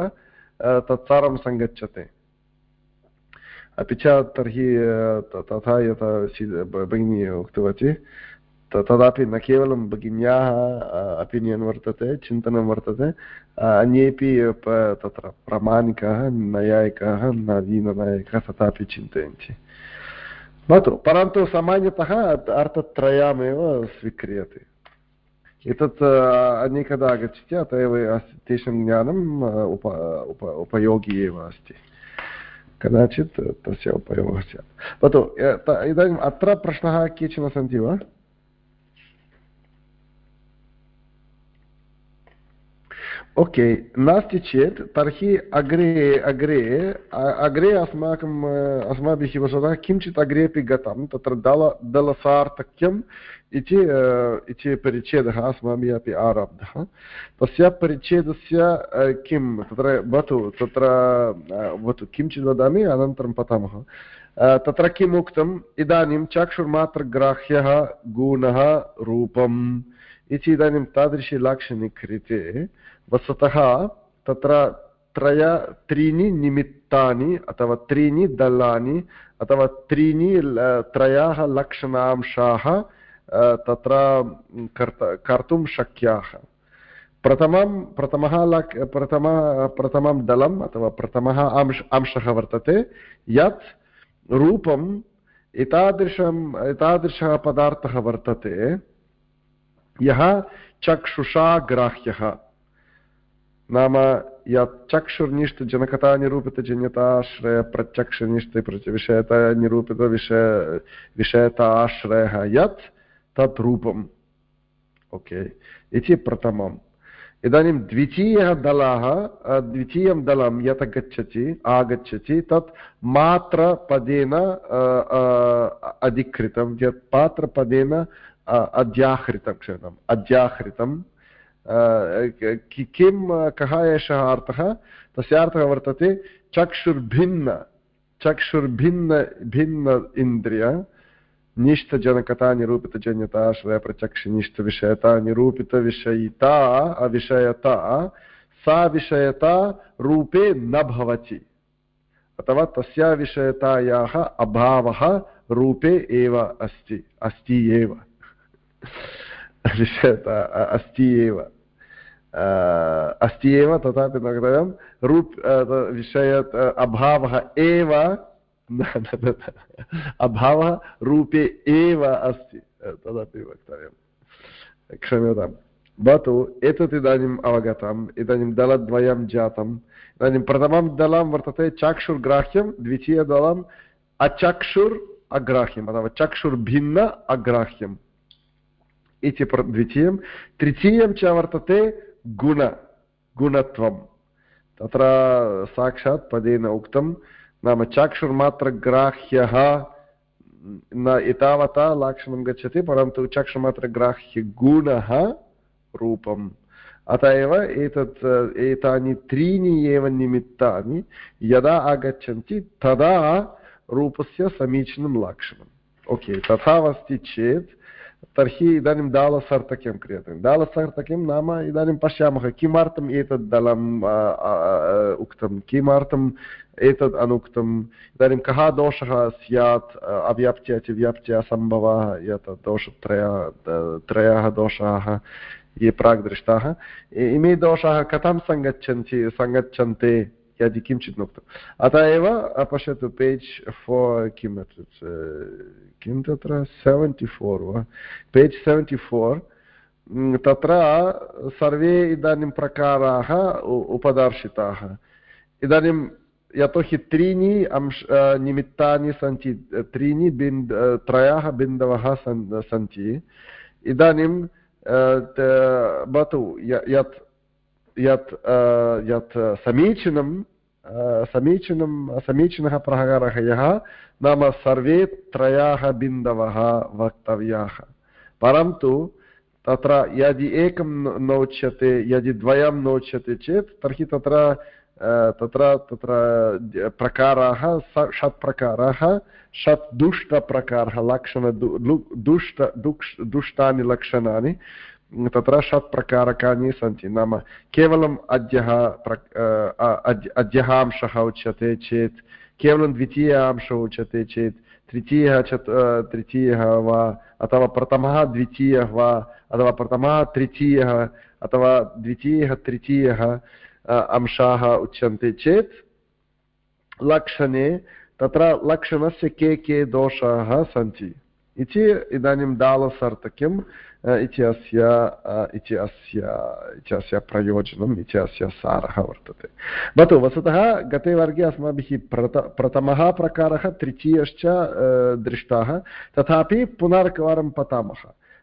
तत्सर्वं सङ्गच्छते। अपि च तर्हि तथा यथा भगिनी उक्तवती। तदापि न केवलं भगिन्याः अपिनियन् वर्तते, चिन्तनं वर्तते अन्येपि तत्र प्रामाणिकाः नैयायिकाः नवीननायकाः तथापि चिन्तयन्ति। भवतु, परन्तु सामान्यतः अर्थत्रयमेव स्वीक्रियते। एतत् अनेकदा आगच्छति, अत एव तेषां ज्ञानम् उप उप, उपयोगी एव अस्ति। कदाचित् तस्य उपयोगः स्यात्। भवतु इदानीम् अत्र प्रश्नः केचन सन्ति वा? ओके नास्ति चेत् तर्हि अग्रे अग्रे अग्रे अस्माकम् अस्माभिः वस्तुतः किञ्चित् अग्रेपि गतं तत्र दल दलसार्थक्यम् इति इति परिच्छेदः अस्माभिः अपि आरब्धः तस्य परिच्छेदस्य किं तत्र भवतु तत्र भवतु किञ्चित् वदामि अनन्तरं पठामः तत्र किम् उक्तम् इदानीं चक्षुर्मात्रग्राह्यः गुणः रूपम् इति इदानीं तादृशी लाक्षणिकरीते वस्तुतः तत्र त्रय त्रीणि निमित्तानि अथवा त्रीणि दलानि अथवा त्रीणि त्रयः लक्षणांशाः तत्र कर्त, कर्तुं शक्याः। प्रथमं, प्रथमः लक्, प्रथमः, प्रथमं दलम् अथवा प्रथमः अंश, अंशः वर्तते। यत् रूपम् एतादृशम्, एतादृशः पदार्थः वर्तते। यः चक्षुषा ग्राह्यः। नाम यत् चक्षुर्निष्ठजनकतानिरूपितजन्यताश्रयप्रत्यक्षनिष्ठ विषयतानिरूपितविषय विषयताश्रयः यत् तत् रूपम् ओके, इति प्रथमम्। इदानीं द्वितीयः दलः द्वितीयं दलं यत् गच्छति, आगच्छति, तत् मात्रपदेन अधिकृतं, यत् पात्रपदेन अध्याहृतं, क्षम्यताम्, अध्याहृतं किं, कः एषः अर्थः? तस्य अर्थः वर्तते, चक्षुर्भिन्न चक्षुर्भिन्न, भिन्न इन्द्रिय, निष्ठजनकता, निरूपितजन्यता श्रयप्रत्यक्षनिष्ठविषयता निरूपितविषयिता अविषयता, सा विषयता रूपे न भवति। अथवा तस्या विषयतायाः अभावः रूपे एव अस्ति अस्ति एव। अस्ति एव। अस्ति एव, तथापि न कथयां रूप् विषय अभावः एव अभावः रूपे एव अस्ति तदपि वक्तव्यं क्षम्यतां भवतु, एतत् इदानीम् अवगतम्, इदानीं दलद्वयं जातम्, इदानीं प्रथमं दलं वर्तते चाक्षुर्ग्राह्यं, द्वितीयदलम् अचक्षुर् अग्राह्यम्, अथवा चक्षुर्भिन्न अग्राह्यम्। इति द्वितीयं तृतीयं च वर्तते गुण गुणत्वं तत्र साक्षात् पदेन उक्तं नाम चक्षुर्मात्रग्राह्यः न एतावता लाक्षणं गच्छति परन्तु चक्षुर्मात्रग्राह्यगुणः रूपम् अत एव एतत् एतानि त्रीणि एव निमित्तानि यदा आगच्छन्ति तदा रूपस्य समीचीनं लक्षणम् ओके तथा अस्ति चेत् तर्हि इदानीं दालसर्तक्यं क्रियते दालसर्तक्यं नाम इदानीं पश्यामः किमर्थम् एतद् दलम् उक्तं किमर्थम् एतद् अनुक्तम् इदानीं कः दोषः स्यात् अव्याप्त्य च व्याप्त्य असम्भवः यत् दोषत्रय त्रयः दोषाः ये प्राग् दृष्टाः इमे दोषाः कथं सङ्गच्छन्ति सङ्गच्छन्ते यदि किञ्चित् उक्तम् अतः एव पश्यतु पेज् फोर् किम् किं तत्र सेवेण्टि फोर् वा पेज् सेवेण्टि फोर् तत्र सर्वे इदानीं प्रकाराः उपदर्शिताः इदानीं यतोहि त्रीणि अंश निमित्तानि सन्ति त्रीणि बिन्द् त्रयः बिन्दवः सन् सन्ति इदानीं भवतु यत् यत् यत् समीचीनं समीचीनं, समीचीनः प्रकारः यः, नाम सर्वे त्रयाः बिन्दवः वक्तव्याः। परन्तु तत्र यदि एकं नोच्यते, यदि द्वयं नोच्यते चेत्, तर्हि तत्र तत्र तत्र प्रकाराः षट् प्रकाराः, षट् दुष्टप्रकारः लक्षण दुष्ट दुष्टानि लक्षणानि तत्र षट् प्रकारकानि सन्ति नाम केवलम् अद्यः अद्यः अंशः उच्यते चेत् केवलं द्वितीय अंशः उच्यते चेत् तृतीयः चत् तृतीयः वा अथवा प्रथमः द्वितीयः वा अथवा प्रथमः तृतीयः अथवा द्वितीयः तृतीयः अंशाः उच्यन्ते चेत् लक्षणे तत्र लक्षणस्य के के दोषाः सन्ति इति इदानीं दालसर्तक्यं इति अस्य इति अस्य इति अस्य प्रयोजनम् इति अस्य सारः वर्तते भवतु वस्तुतः गते वर्गे अस्माभिः प्रथ प्रथमः प्रकारः तृतीयश्च दृष्टाः तथापि पुनरेकवारं पठामः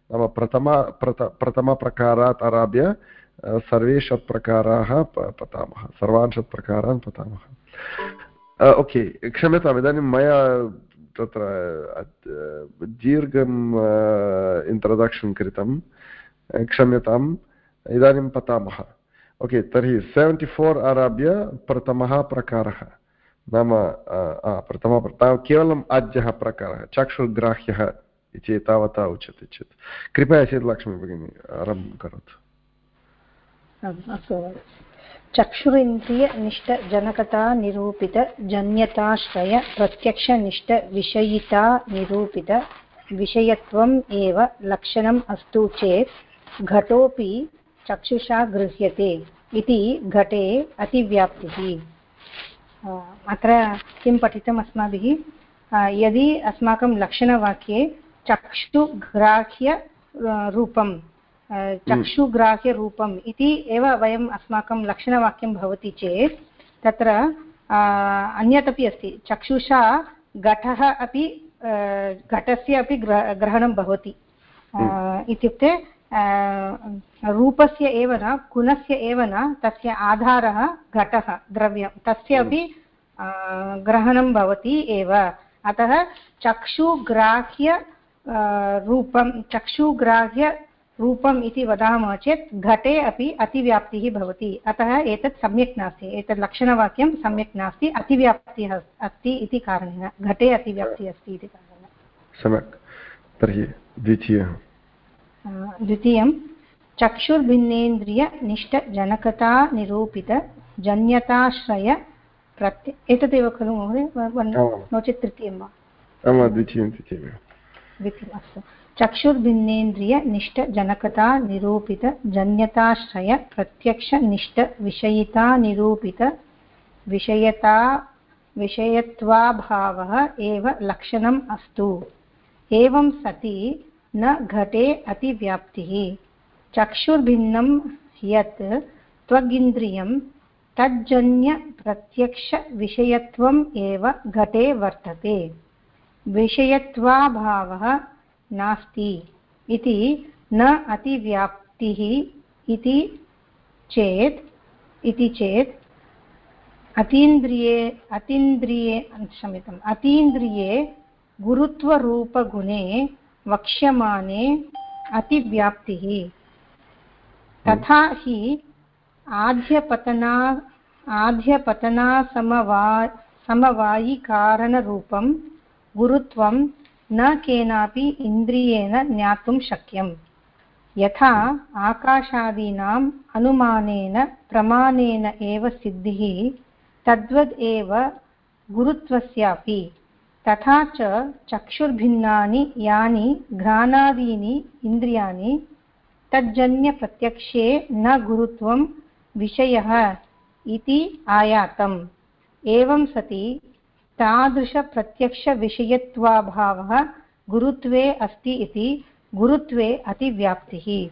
नाम प्रथम प्रथ प्रथमप्रकारात् आरभ्य सर्वे षट्प्रकाराः पठामः सर्वान् षट्प्रकारान् पठामः ओके क्षम्यताम् इदानीं मया तत्र दीर्घम् इन्ट्रोडक्षन् कृतं क्षम्यताम्, इदानीं पठामः ओके तर्हि सेवेण्टि फोर् आरभ्य प्रथमः प्रकारः। नाम प्रथमः केवलम् आद्यः प्रकारः, चक्षुर्ग्राह्यः इति तावता उच्यते चेत्। कृपया चेत् लक्ष्मी भगिनी आरम्भं करोतु। अस्तु। चक्षुरिन्द्रियनिष्ठजनकतानिरूपितजन्यताश्रय प्रत्यक्षनिष्ठविषयिता निरूपित विषयत्वम् एव लक्षणम् अस्तु चेत् घटोपि चक्षुषा गृह्यते इति घटे अतिव्याप्तिः। अत्र किं पठितम् अस्माभिः? यदि अस्माकं लक्षणवाक्ये चक्षुग्राह्य रूपं चक्षुग्राह्यरूपम् इति एव वयम् अस्माकं लक्षणवाक्यं भवति चेत् तत्र अन्यत् अपि अस्ति। चक्षुषा घटः अपि घटस्य अपि ग्रहणं भवति। इत्युक्ते रूपस्य एव न गुणस्य एव न तस्य आधारः घटः द्रव्यं। तस्य अपि ग्रहणं भवति एव। अतः चक्षुग्राह्य रूपं चक्षुग्राह्य रूपम् इति वदामः चेत् घटे अपि अतिव्याप्तिः भवति। अतः एतत् सम्यक् नास्ति। एतत् लक्षणवाक्यं सम्यक् नास्ति। अतिव्याप्तिः अस्ति इति कारणेन घटे अतिव्याप्तिः अस्ति इति कारणेन। सम्यक्। तर्हि द्वितीयः। द्वितीयं। चक्षुर्भिन्नेन्द्रियनिष्ठजनकता निरूपितजन्यताश्रय प्रत्य एतदेव खलु महोदय? नो चेत् तृतीयं वा? द्वितीयं द्वितीयम् अस्तु। चक्षुर्भिन्नेन्द्रियनिष्ठजनकता निरूपितजन्यताश्रय प्रत्यक्षनिष्ठविषयिता निरूपित विषयता विषयत्वाभावः एव लक्षणम् अस्तु। एवं सति न घटे अतिव्याप्तिः। चक्षुर्भिन्नं यत् त्वगिन्द्रियं तज्जन्यप्रत्यक्षविषयत्वम् एव घटे वर्तते। विषयत्वाभावः नास्ति इति न अतिव्याप्तिः इति चेत् इति चेत् अतीन्द्रिये अतीन्द्रिये, क्षम्यताम्, अतीन्द्रिये गुरुत्वरूपगुणे वक्ष्यमाणे अतिव्याप्तिः। तथा हि आद्यपतना, आद्यपतनासमवा, समवायिकारणरूपं गुरुत्वं न केनापि इन्द्रियेण ज्ञातुं शक्यम्। यथा आकाशादीनाम् अनुमानेन, प्रमाणेन एव सिद्धिः, तद्वद् एव गुरुत्वस्यापि। तथा च चक्षुर्भिन्नानि, यानि घ्राणादीनि इन्द्रियाणि, तज्जन्यप्रत्यक्षे न गुरुत्वं विषयः इति आयातम्। एवं सति तादृशप्रत्यक्षविषयत्वाभावः गुरुत्वे अस्ति इति गुरुत्वे अतिव्याप्तिः।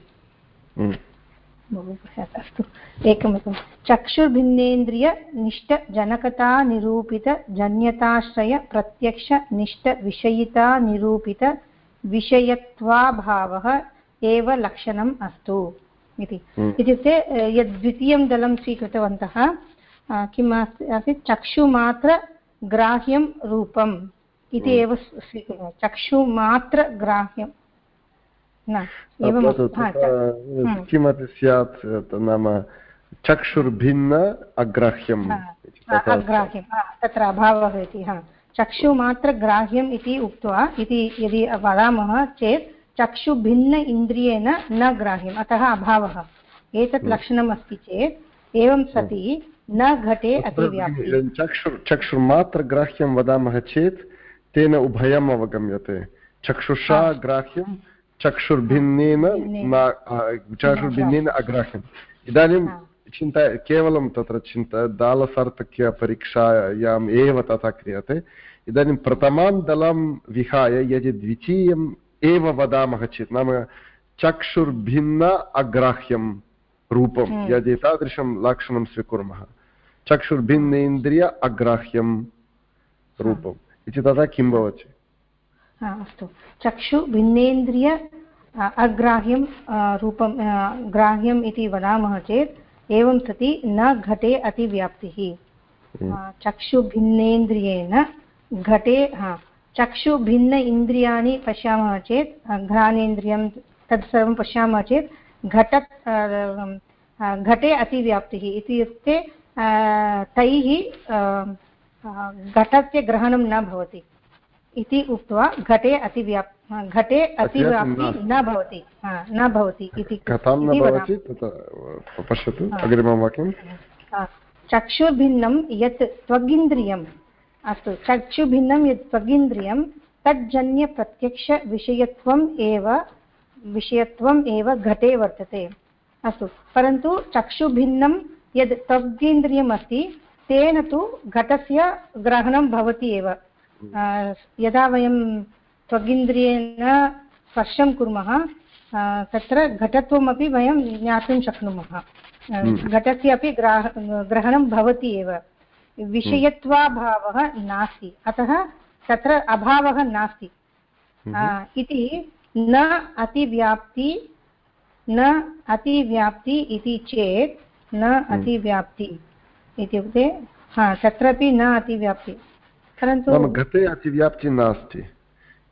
अस्तु एकमेकं। चक्षुर्भिन्नेन्द्रियनिष्ठजनकतानिरूपितजन्यताश्रयप्रत्यक्षनिष्ठविषयितानिरूपितविषयत्वाभावः एव लक्षणम् अस्तु इति। हम्म। इत्युक्ते यद् द्वितीयं दलं स्वीकृतवन्तः किम् आसीत्? चक्षुमात्रग्राह्यं रूपम् इति एव स्वीकुर्मः। चक्षुमात्रग्राह्यं न एवं किमपि स्यात् नाम चक्षुर्भिन्न अग्राह्यम् अग्राह्यं तत्र अभावः इति हा। चक्षुमात्रग्राह्यम् इति उक्त्वा इति यदि वदामः चेत् चक्षुभिन्न इन्द्रियेण न ग्राह्यम् अतः अभावः। एतत् हम्म। लक्षणम् अस्ति चेत् एवं सति न घटे अतिव्याप्ति। चक्षुर् चक्षुर्मात्रग्राह्यं वदामः चेत् तेन उभयम् अवगम्यते चक्षुषा ग्राह्यं चक्षुर्भिन्नेन चक्षुर्भिन्नेन अग्राह्यम् इदानीं चिन्ता केवलं तत्र चिन्ता दालसार्थक्यपरीक्षायाम् एव तथा क्रियते इदानीं प्रथमां दलं विहाय यदि द्वितीयं एव वदामः चेत् नाम चक्षुर्भिन्न अग्राह्यं रूपं। यदि तादृशं लक्षणं स्वीकुर्मः चक्षुर्भिन्नेन्द्रिय अग्राह्यं रूपम् इति तदा किं भवति अस्तु चक्षुभिन्नेन्द्रिय अग्राह्यं रूपं ग्राह्यम् इति वदामः चेत् एवं सति न घटे अतिव्याप्तिः। चक्षुभिन्नेन्द्रियेण घटे हा चक्षुभिन्न इन्द्रियाणि पश्यामः चेत् घ्राणेन्द्रियं तत्सर्वं पश्यामः चेत् घट घटे अतिव्याप्तिः इत्युक्ते तैः घटस्य ग्रहणं न भवति। इति उक्त्वा घटे अतिव्याप् घटे अतिव्याप्ति न भवति। न भवति इति कथं न भवति पश्यतु। अग्रिमं वाक्यं चक्षुर्भिन्नं यत् त्वगिन्द्रियं अस्तु चक्षुभिन्नं यत् त्वगिन्द्रियं तज्जन्यप्रत्यक्षविषयत्वम् एव विषयत्वम् एव घटे वर्तते। अस्तु परन्तु चक्षुभिन्नं यद् त्वगिन्द्रियम् तेन तु घटस्य ग्रहणं भवति एव। यदा वयं त्वगिन्द्रियेण स्पर्शं कुर्मः तत्र घटत्वमपि वयं ज्ञातुं शक्नुमः। हम्म। घटस्य अपि ग्राह ग्रहणं भवति एव। विषयत्वाभावः नास्ति। अतः तत्र अभावः नास्ति। हम्म। इति न अतिव्याप्ति न अतिव्याप्ति इति चेत् न हम्म। अतिव्याप्ति इत्युक्ते हा तत्रापि न अतिव्याप्ति। परन्तु घटे अतिव्याप्तिः नास्ति।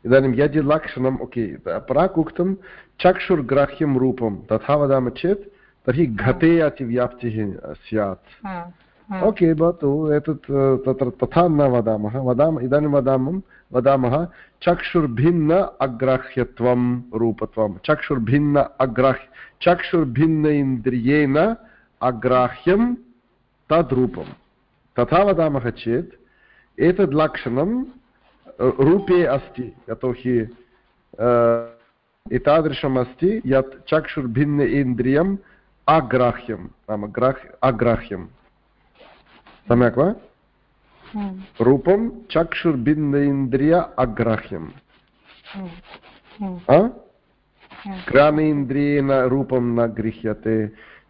इदानीं यदि लक्षणम् ओके प्राक् उक्तं चक्षुर्ग्राह्यं रूपं तथा वदामः चेत् तर्हि घटे अतिव्याप्तिः स्यात्। ओके भवतु एतत् तत्र तथा न वदामः। वदामः इदानीं वदामः वदामः चक्षुर्भिन्न अग्राह्यत्वं रूपत्वं। चक्षुर्भिन्न अग्राह्य चक्षुर्भिन्न इन्द्रियेण अग्राह्यं तद्रूपं तथा वदामः चेत् एतद् लक्षणं रूपे अस्ति यतोहि एतादृशम् अस्ति यत् चक्षुर्भिन्न इन्द्रियम् अग्राह्यं नाम ग्राह्य अग्राह्यं। सम्यक् वा? हम्म। रूपं चक्षुर्बिन्देन्द्रिय अग्राह्यं ग्रामेन्द्रियेण हम्म। रूपं न गृह्यते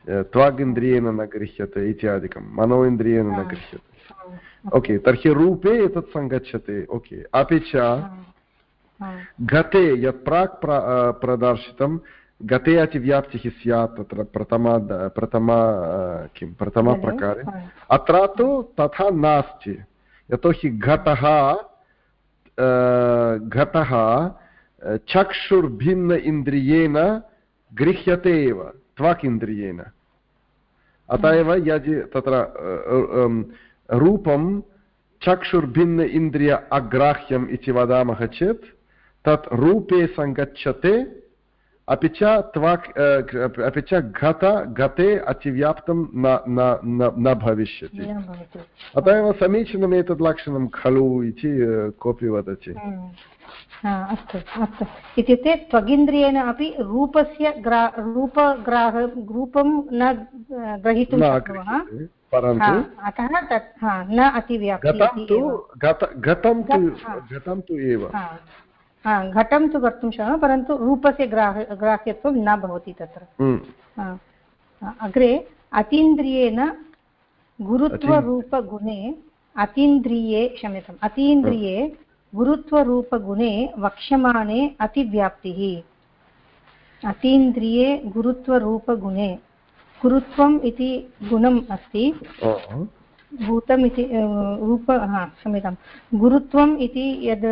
त्वागिन्द्रियेण न गृह्यते इत्यादिकं मनो इन्द्रियेण न गृह्यते ओके तर्हि रूपे एतत् सङ्गच्छते ओके अपि च घटे यत् प्राक् प्रदर्शितं गते अतिव्याप्तिः स्यात् तत्र प्रथमा प्रथमा किं प्रथमप्रकारे अत्र तु तथा नास्ति यतोहि घटः घटः चक्षुर्भिन्न इन्द्रियेण गृह्यते एव त्वक् इन्द्रियेण अत एव यज् तत्र रूपं चक्षुर्भिन्न इन्द्रिय अग्राह्यम् इति वदामः चेत् तत् रूपे सङ्गच्छते अपि च त्वाक् अपि च घत गते अतिव्याप्तं न न भविष्यति अतः एव समीचीनम् एतत् लक्षणं खलु इति कोऽपि वदति अस्तु अस्तु इत्युक्ते त्वगिन्द्रियेण अपि रूपस्य ग्रा रूपग्राह रूपं न ग्रहीतुं परन्तु अतः तत् न अतिव्याप्ति तु एव घटं तु कर्तुं शक्नोमि परन्तु रूपस्य ग्राह ग्राह्यत्वं न भवति तत्र। हम्म। अग्रे अतीन्द्रियेण गुरुत्वरूपगुणे अतीन्द्रिये क्षम्यताम् अतीन्द्रिये गुरुत्वरूपगुणे वक्ष्यमाणे अतिव्याप्तिः। अतीन्द्रिये गुरुत्वरूपगुणे गुरुत्वम् इति गुणम् अस्ति। भूतम् इति रूप हा क्षम्यतां गुरुत्वम् इति यद्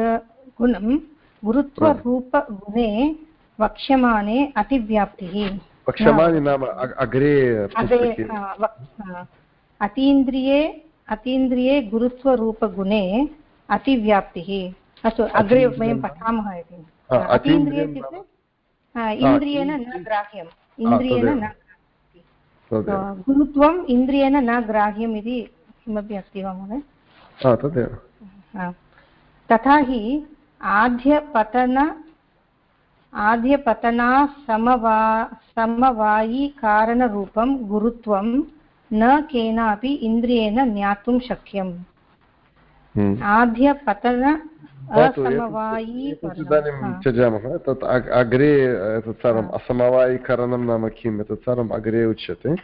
गुणं गुरुत्वरूपगुणे वक्ष्यमाणे अतिव्याप्तिः। वक्ष्यमाणे नाम अग्रे अतीन्द्रिये अतीन्द्रिये गुरुत्वरूपगुणे अतिव्याप्तिः। अस्तु अग्रे वयं पठामः इति। अतीन्द्रिय इत्युक्ते इन्द्रियेण न ग्राह्यम्। इन्द्रियेण न गुरुत्वम् इन्द्रियेण न ग्राह्यम् इति किमपि अस्ति वा महोदय? तथा हि आद्यपतन समवायिकारणरूपं गुरुत्वं न केनापि इन्द्रियेण ज्ञातुं शक्यम्। हम्म। आद्यपतन इदानीं त्यजामः। तत् अग्रे एतत् सर्वम् असमवायिकरणं नाम किम्? एतत् सर्वम् अग्रे उच्यते।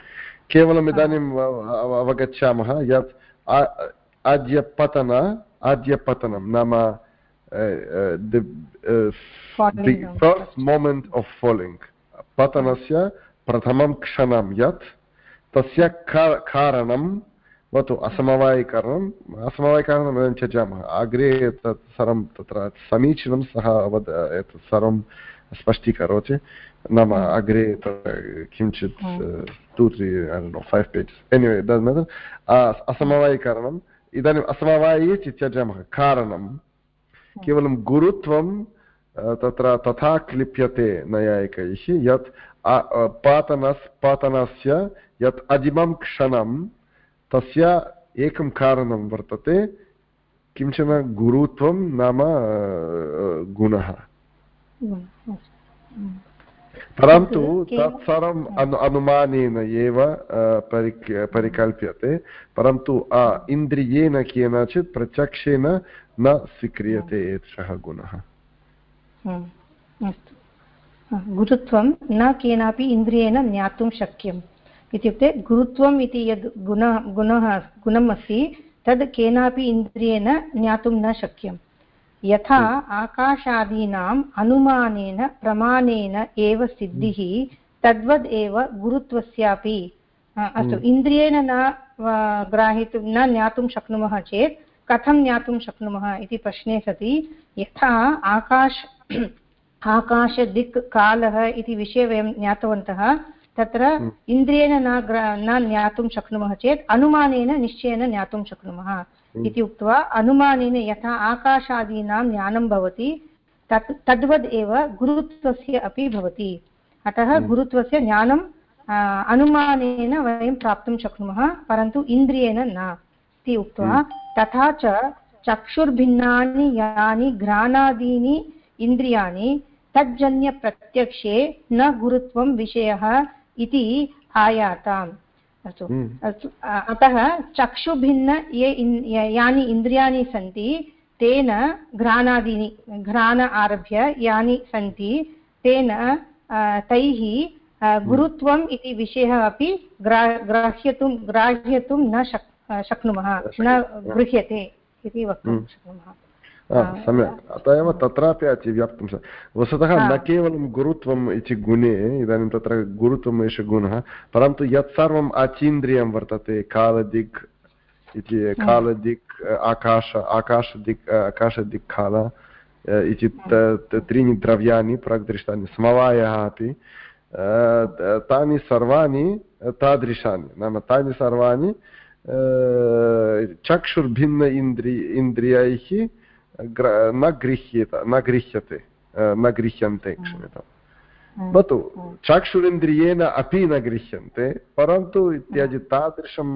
केवलम् इदानीम् अवगच्छामः। यत् आद्यपतन आद्यपतनं नाम फस्ट् मोमेण्ट् आफ् फालिङ्ग् पतनस्य प्रथमं क्षणं यत् तस्य कारणं भवतु असमवायिकरणम् असमवायिकरणम् वयं त्यजामः अग्रे तत् सर्वं तत्र समीचीनं सः अवद एतत् सर्वं स्पष्टीकरोति नाम अग्रे किञ्चित् टु त्री फैव् पेज् एनिवे असमवायिकरणम् इदानीम् असमवायि त्यजामः कारणं केवलं गुरुत्वं तत्र तथा क्लिप्यते नैयायिकैः यत् पातनस् पातनस्य यत् अजिमं क्षणं तस्य एकं कारणं वर्तते किंचन गुरुत्वं नाम गुणः परन्तु तत्सर्वम् अनु अनुमानेन एव परिक परिकल्प्यते परन्तु इन्द्रियेण केनचित् प्रत्यक्षेन न स्वीक्रियते एषः गुणः। गुरुत्वं न केनापि इन्द्रियेण ज्ञातुं शक्यम्। इत्युक्ते गुरुत्वम् इति यद् गुणः गुणः गुणम् अस्ति तद् केनापि इन्द्रियेण ज्ञातुं न शक्यं यथा आकाशादीनाम् अनुमानेन प्रमाणेन एव सिद्धिः तद्वद् एव गुरुत्वस्यापि। अस्तु। इन्द्रियेण न ग्राहीतुं न ज्ञातुं शक्नुमः चेत् कथं ज्ञातुं शक्नुमः इति प्रश्ने सति यथा आकाश आकाशदिक् कालः इति विषये वयं ज्ञातवन्तः तत्र। इन्द्रियेण न न ज्ञातुं शक्नुमः चेत् अनुमानेन निश्चयेन ज्ञातुं शक्नुमः। इति उक्त्वा अनुमानेन यथा आकाशादीनां ज्ञानं भवति तत् तद्वद् एव गुरुत्वस्य अपि भवति अतः। गुरुत्वस्य ज्ञानं अनुमानेन वयं प्राप्तुं शक्नुमः परन्तु इन्द्रियेण न इति उक्त्वा तथा च चक्षुर्भिन्नानि यानि घ्राणादीनि इन्द्रियाणि तज्जन्यप्रत्यक्षे न गुरुत्वं विषयः इति आयाताम्। अस्तु हम्म। अतः चक्षुभिन्न ये यानि इन्द्रियाणि सन्ति तेन घ्राणादीनि घ्राण आरभ्य यानि सन्ति तेन तैः गुरुत्वम् इति विषयः अपि ग्रा ग्राह्यतुं ग्राह्यतुं न शक् शक्नुमः न गृह्यते इति वक्तुं हम्म। शक्नुमः। सम्यक्। अत एव तत्रापि अतिव्याप्तं वस्तुतः न केवलं गुरुत्वम् इति गुणे इदानीं तत्र गुरुत्वम् एष गुणः परन्तु यत् सर्वम् अचीन्द्रियं वर्तते कालदिक् इति कालदिक् आकाश आकाशदिक् आकाशदिक् काल इति त्रीणि द्रव्याणि प्राग्दृष्टानि समवायः अपि तानि सर्वाणि तादृशानि नाम तानि सर्वाणि चक्षुर्भिन्न इन्द्रि इन्द्रियैः न गृह्येत न गृह्यते न गृह्यन्ते क्षम्यताम् भवतु चाक्षुरिन्द्रियेण अपि न गृह्यन्ते परन्तु इत्यादि तादृशं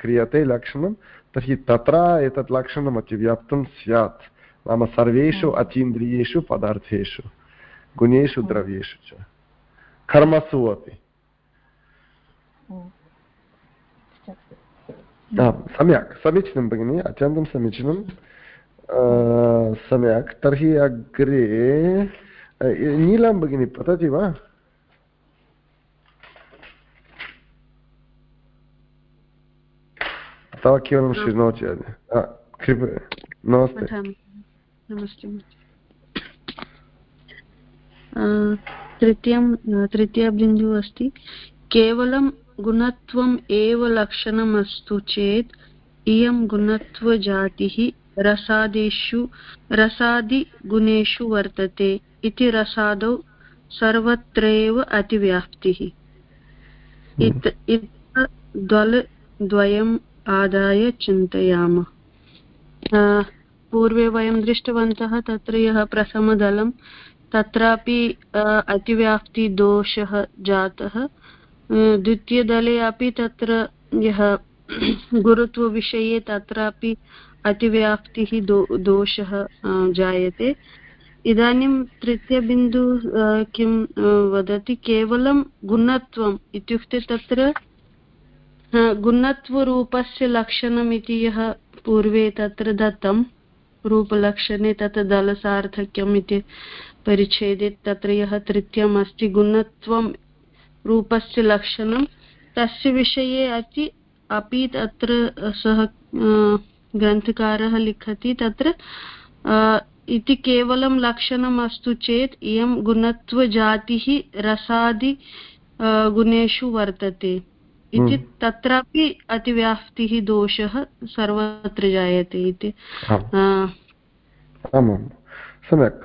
क्रियते लक्षणं तर्हि तत्र एतत् लक्षणम् अतिव्याप्तं स्यात् नाम सर्वेषु अतीन्द्रियेषु पदार्थेषु गुणेषु द्रव्येषु च कर्मसु अपि सम्यक् समीचीनं भगिनि अत्यन्तं समीचीनं सम्यक् तर्हि अग्रे नीलं भगिनी पतति वा अथवा केवलं शृणोति कृप नमस्ते नमस्ते तृतीयं तृतीयबिन्दुः अस्ति केवलं गुणत्वम् एव लक्षणम् अस्तु चेत् इयं गुणत्वजातिः रसादिषु रसादिगुणेषु वर्तते इति रसादौ सर्वत्रैव अतिव्याप्तिः। दलद्वयम् आदाय चिन्तयामः। पूर्वे वयं दृष्टवन्तः तत्र यः प्रथमदलं, तत्रापि अतिव्याप्तिदोषः जातः। द्वितीयदले अपि तत्र यः गुरुत्वविषये तत्रापि अतिव्याप्तिः दो, दोषः जायते। इदानीं तृतीयबिन्दु किं वदति, केवलं गुणत्वम् इत्युक्ते तत्र गुणत्वरूपस्य लक्षणम् इति यः पूर्वे तत्र दत्तं, रूपलक्षणे तत् दलसार्थक्यम् इति परिच्छेदे तत्र यः तृतीयम् अस्ति गुणत्वं रूपस्य लक्षणं तस्य विषये अपि अपि तत्र सः ग्रन्थकारः लिखति तत्र इति केवलं लक्षणम् अस्तु चेत् इयं गुणत्वजातिः रसादि गुणेषु वर्तते। इति हम्म। तत्रापि अतिव्याप्तिः दोषः सर्वत्र जायते इति। आमां। सम्यक्।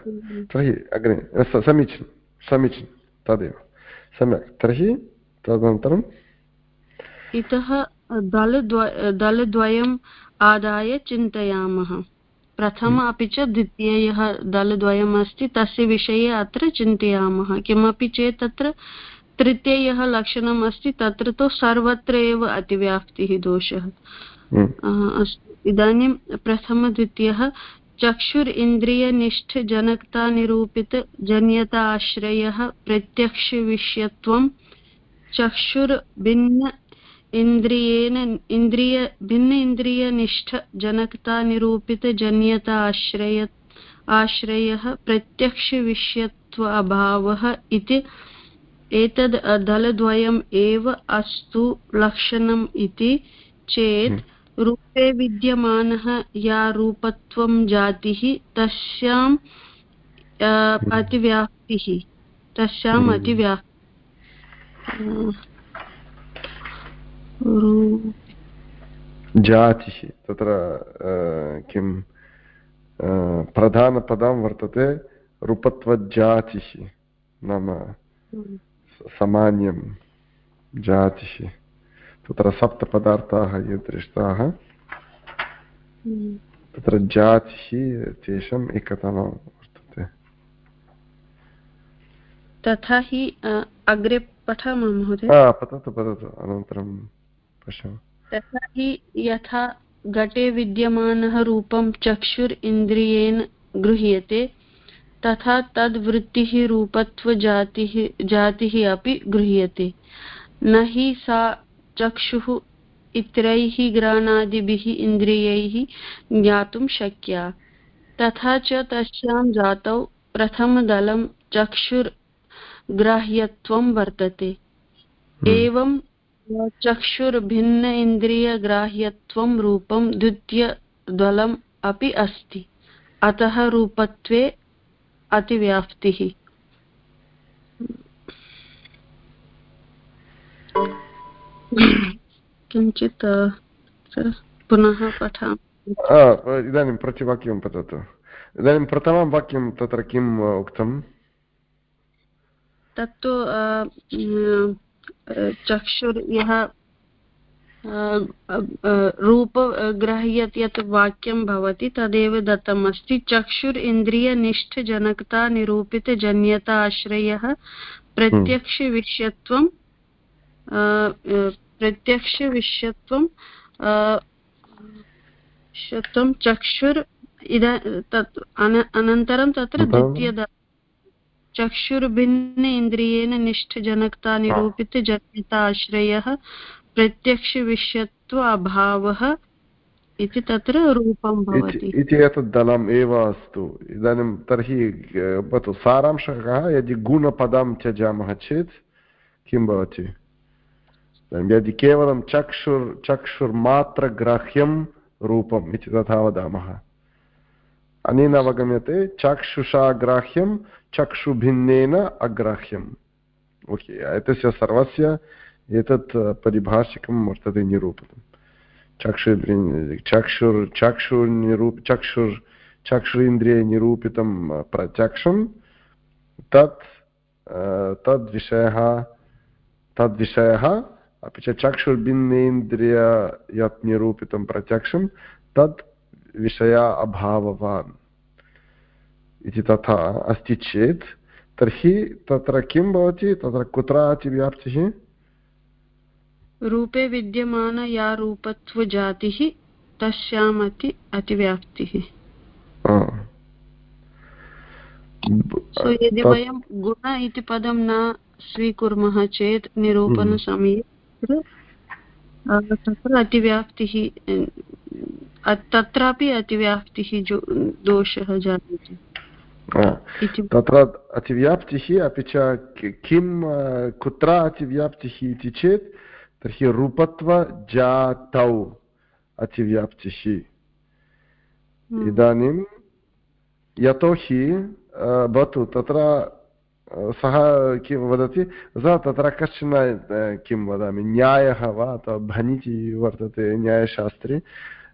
तर्हि अग्रे समीचीनं समीचीनं तदेव। सम्यक्। तर्हि तदनन्तरम् इतः दलद्वय दलद्वयम् आदाय चिन्तयामः। प्रथम अपि च द्वितीयः दलद्वयम् अस्ति तस्य विषये अत्र चिन्तयामः। किमपि चेत् तत्र तृतीयः लक्षणम् अस्ति तत्र तु सर्वत्र एव अतिव्याप्तिः दोषः। हम्म। अस्तु। इदानीं प्रथमद्वितीयः चक्षुर् इन्द्रियनिष्ठजनकतानिरूपितजन्यता आश्रयः प्रत्यक्षविषयत्वं चक्षुर्भिन्न इन्द्रियेण इन्द्रिय भिन्न इन्द्रियनिष्ठजनकतानिरूपितजन्यता आश्रय आश्रयः प्रत्यक्षविषयत्व अभावः इति एतद् दलद्वयम् एव अस्तु लक्षणम् इति चेत्। रूपे विद्यमानः या रूपत्वं जातिः तस्याम् हम्म। अतिव्याप्तिः तस्याम् हम्म। अतिव्याप् जातिः तत्र किं प्रधानपदं वर्तते रूपत्वजातिः नाम सामान्यं जातिः तत्र सप्तपदार्थाः ये दृष्टाः। तत्र जातिः तेषाम् एकतमं वर्तते। तथा हि अग्रे पठामः महोदय। पततु पततु अनन्तरं पश्यामः। तथा हि यथा घटे विद्यमानः रूपं चक्षुर् इन्द्रियेण गृह्यते तथा तद्वृत्तिः रूपत्वजातिः जातिः अपि गृह्यते। न हि सा चक्षुः इतरैः ग्रहणादिभिः इन्द्रियैः ज्ञातुं शक्या। तथा च तस्यां जातौ प्रथमदलं चक्षुर्ग्राह्यत्वं वर्तते। हम्म। एवं चक्षुर्भिन्न इन्द्रियग्राह्यत्वं रूपं द्वितीयदलम् अपि अस्ति। अतः रूपत्वे अतिव्याप्तिः। किञ्चित् पुनः पठामि। इदानीं प्रतिवाक्यं पठतु इदानीं प्रथमं वाक्यं तत्र किम् उक्तम् तत्तु चक्षुर् यः रूपग्राह्यत् यत् वाक्यं भवति तदेव दत्तमस्ति। चक्षुर् इन्द्रियनिष्ठजनकता निरूपितजन्यता आश्रयः प्रत्यक्षविषयत्वं प्रत्यक्षविषयत्वं शतं चक्षुर् इद तत् अनन्तरं तत्र द्वितीयद। चक्षुर्भिन्न इन्द्रियेण निष्ठजनकता निरूपितजन्यता आश्रयः प्रत्यक्षविषयत्व अभावः इति तत्र रूपं भवति। इति एतत् दलम् एव अस्तु। इदानीं तर्हि भवतु सारांशः कः? यदि गुणपदं त्यजामः चेत् किं भवति? यदि केवलं चक्षुर् चक्षुर्मात्रग्राह्यं रूपम् इति तथा वदामः अनेन अवगम्यते चक्षुषा ग्राह्यं चक्षुभिन्नेन अग्राह्यम् ओके एतस्य सर्वस्य एतत् परिभाषिकं वर्तते निरूपितम् चक्षुरिन्द्रिय चक्षुर् चक्षुर्निरूप चक्षुर् चक्षुरिन्द्रियनिरूपितं प्रत्यक्षं तत् तद्विषयः तद्विषयः अपि च चक्षुर्भिन्नेन्द्रिय निरूपितं प्रत्यक्षं तत् विषय अभाववान् इति तथा अस्ति चेत् तर्हि तत्र किं भवति तत्र कुत्र अतिव्याप्तिः रूपे विद्यमान या रूपत्वजातिः तस्यामति अतिव्याप्तिः यदि वयं गुण इति पदं न स्वीकुर्मः चेत् निरूपणसमये तत्र अतिव्याप्तिः तत्रापि अतिव्याप्तिः दोषः जायते। तत्र अतिव्याप्तिः अपि च किं कुत्र अतिव्याप्तिः इति चेत् तर्हि रूपत्वजातौ अतिव्याप्तिः। हम्म। इदानीं यतोहि भवतु तत्र सः किं वदति? सः तत्र कश्चन किं वदामि? न्यायः वा अथवा भनिति वर्तते न्यायशास्त्रे?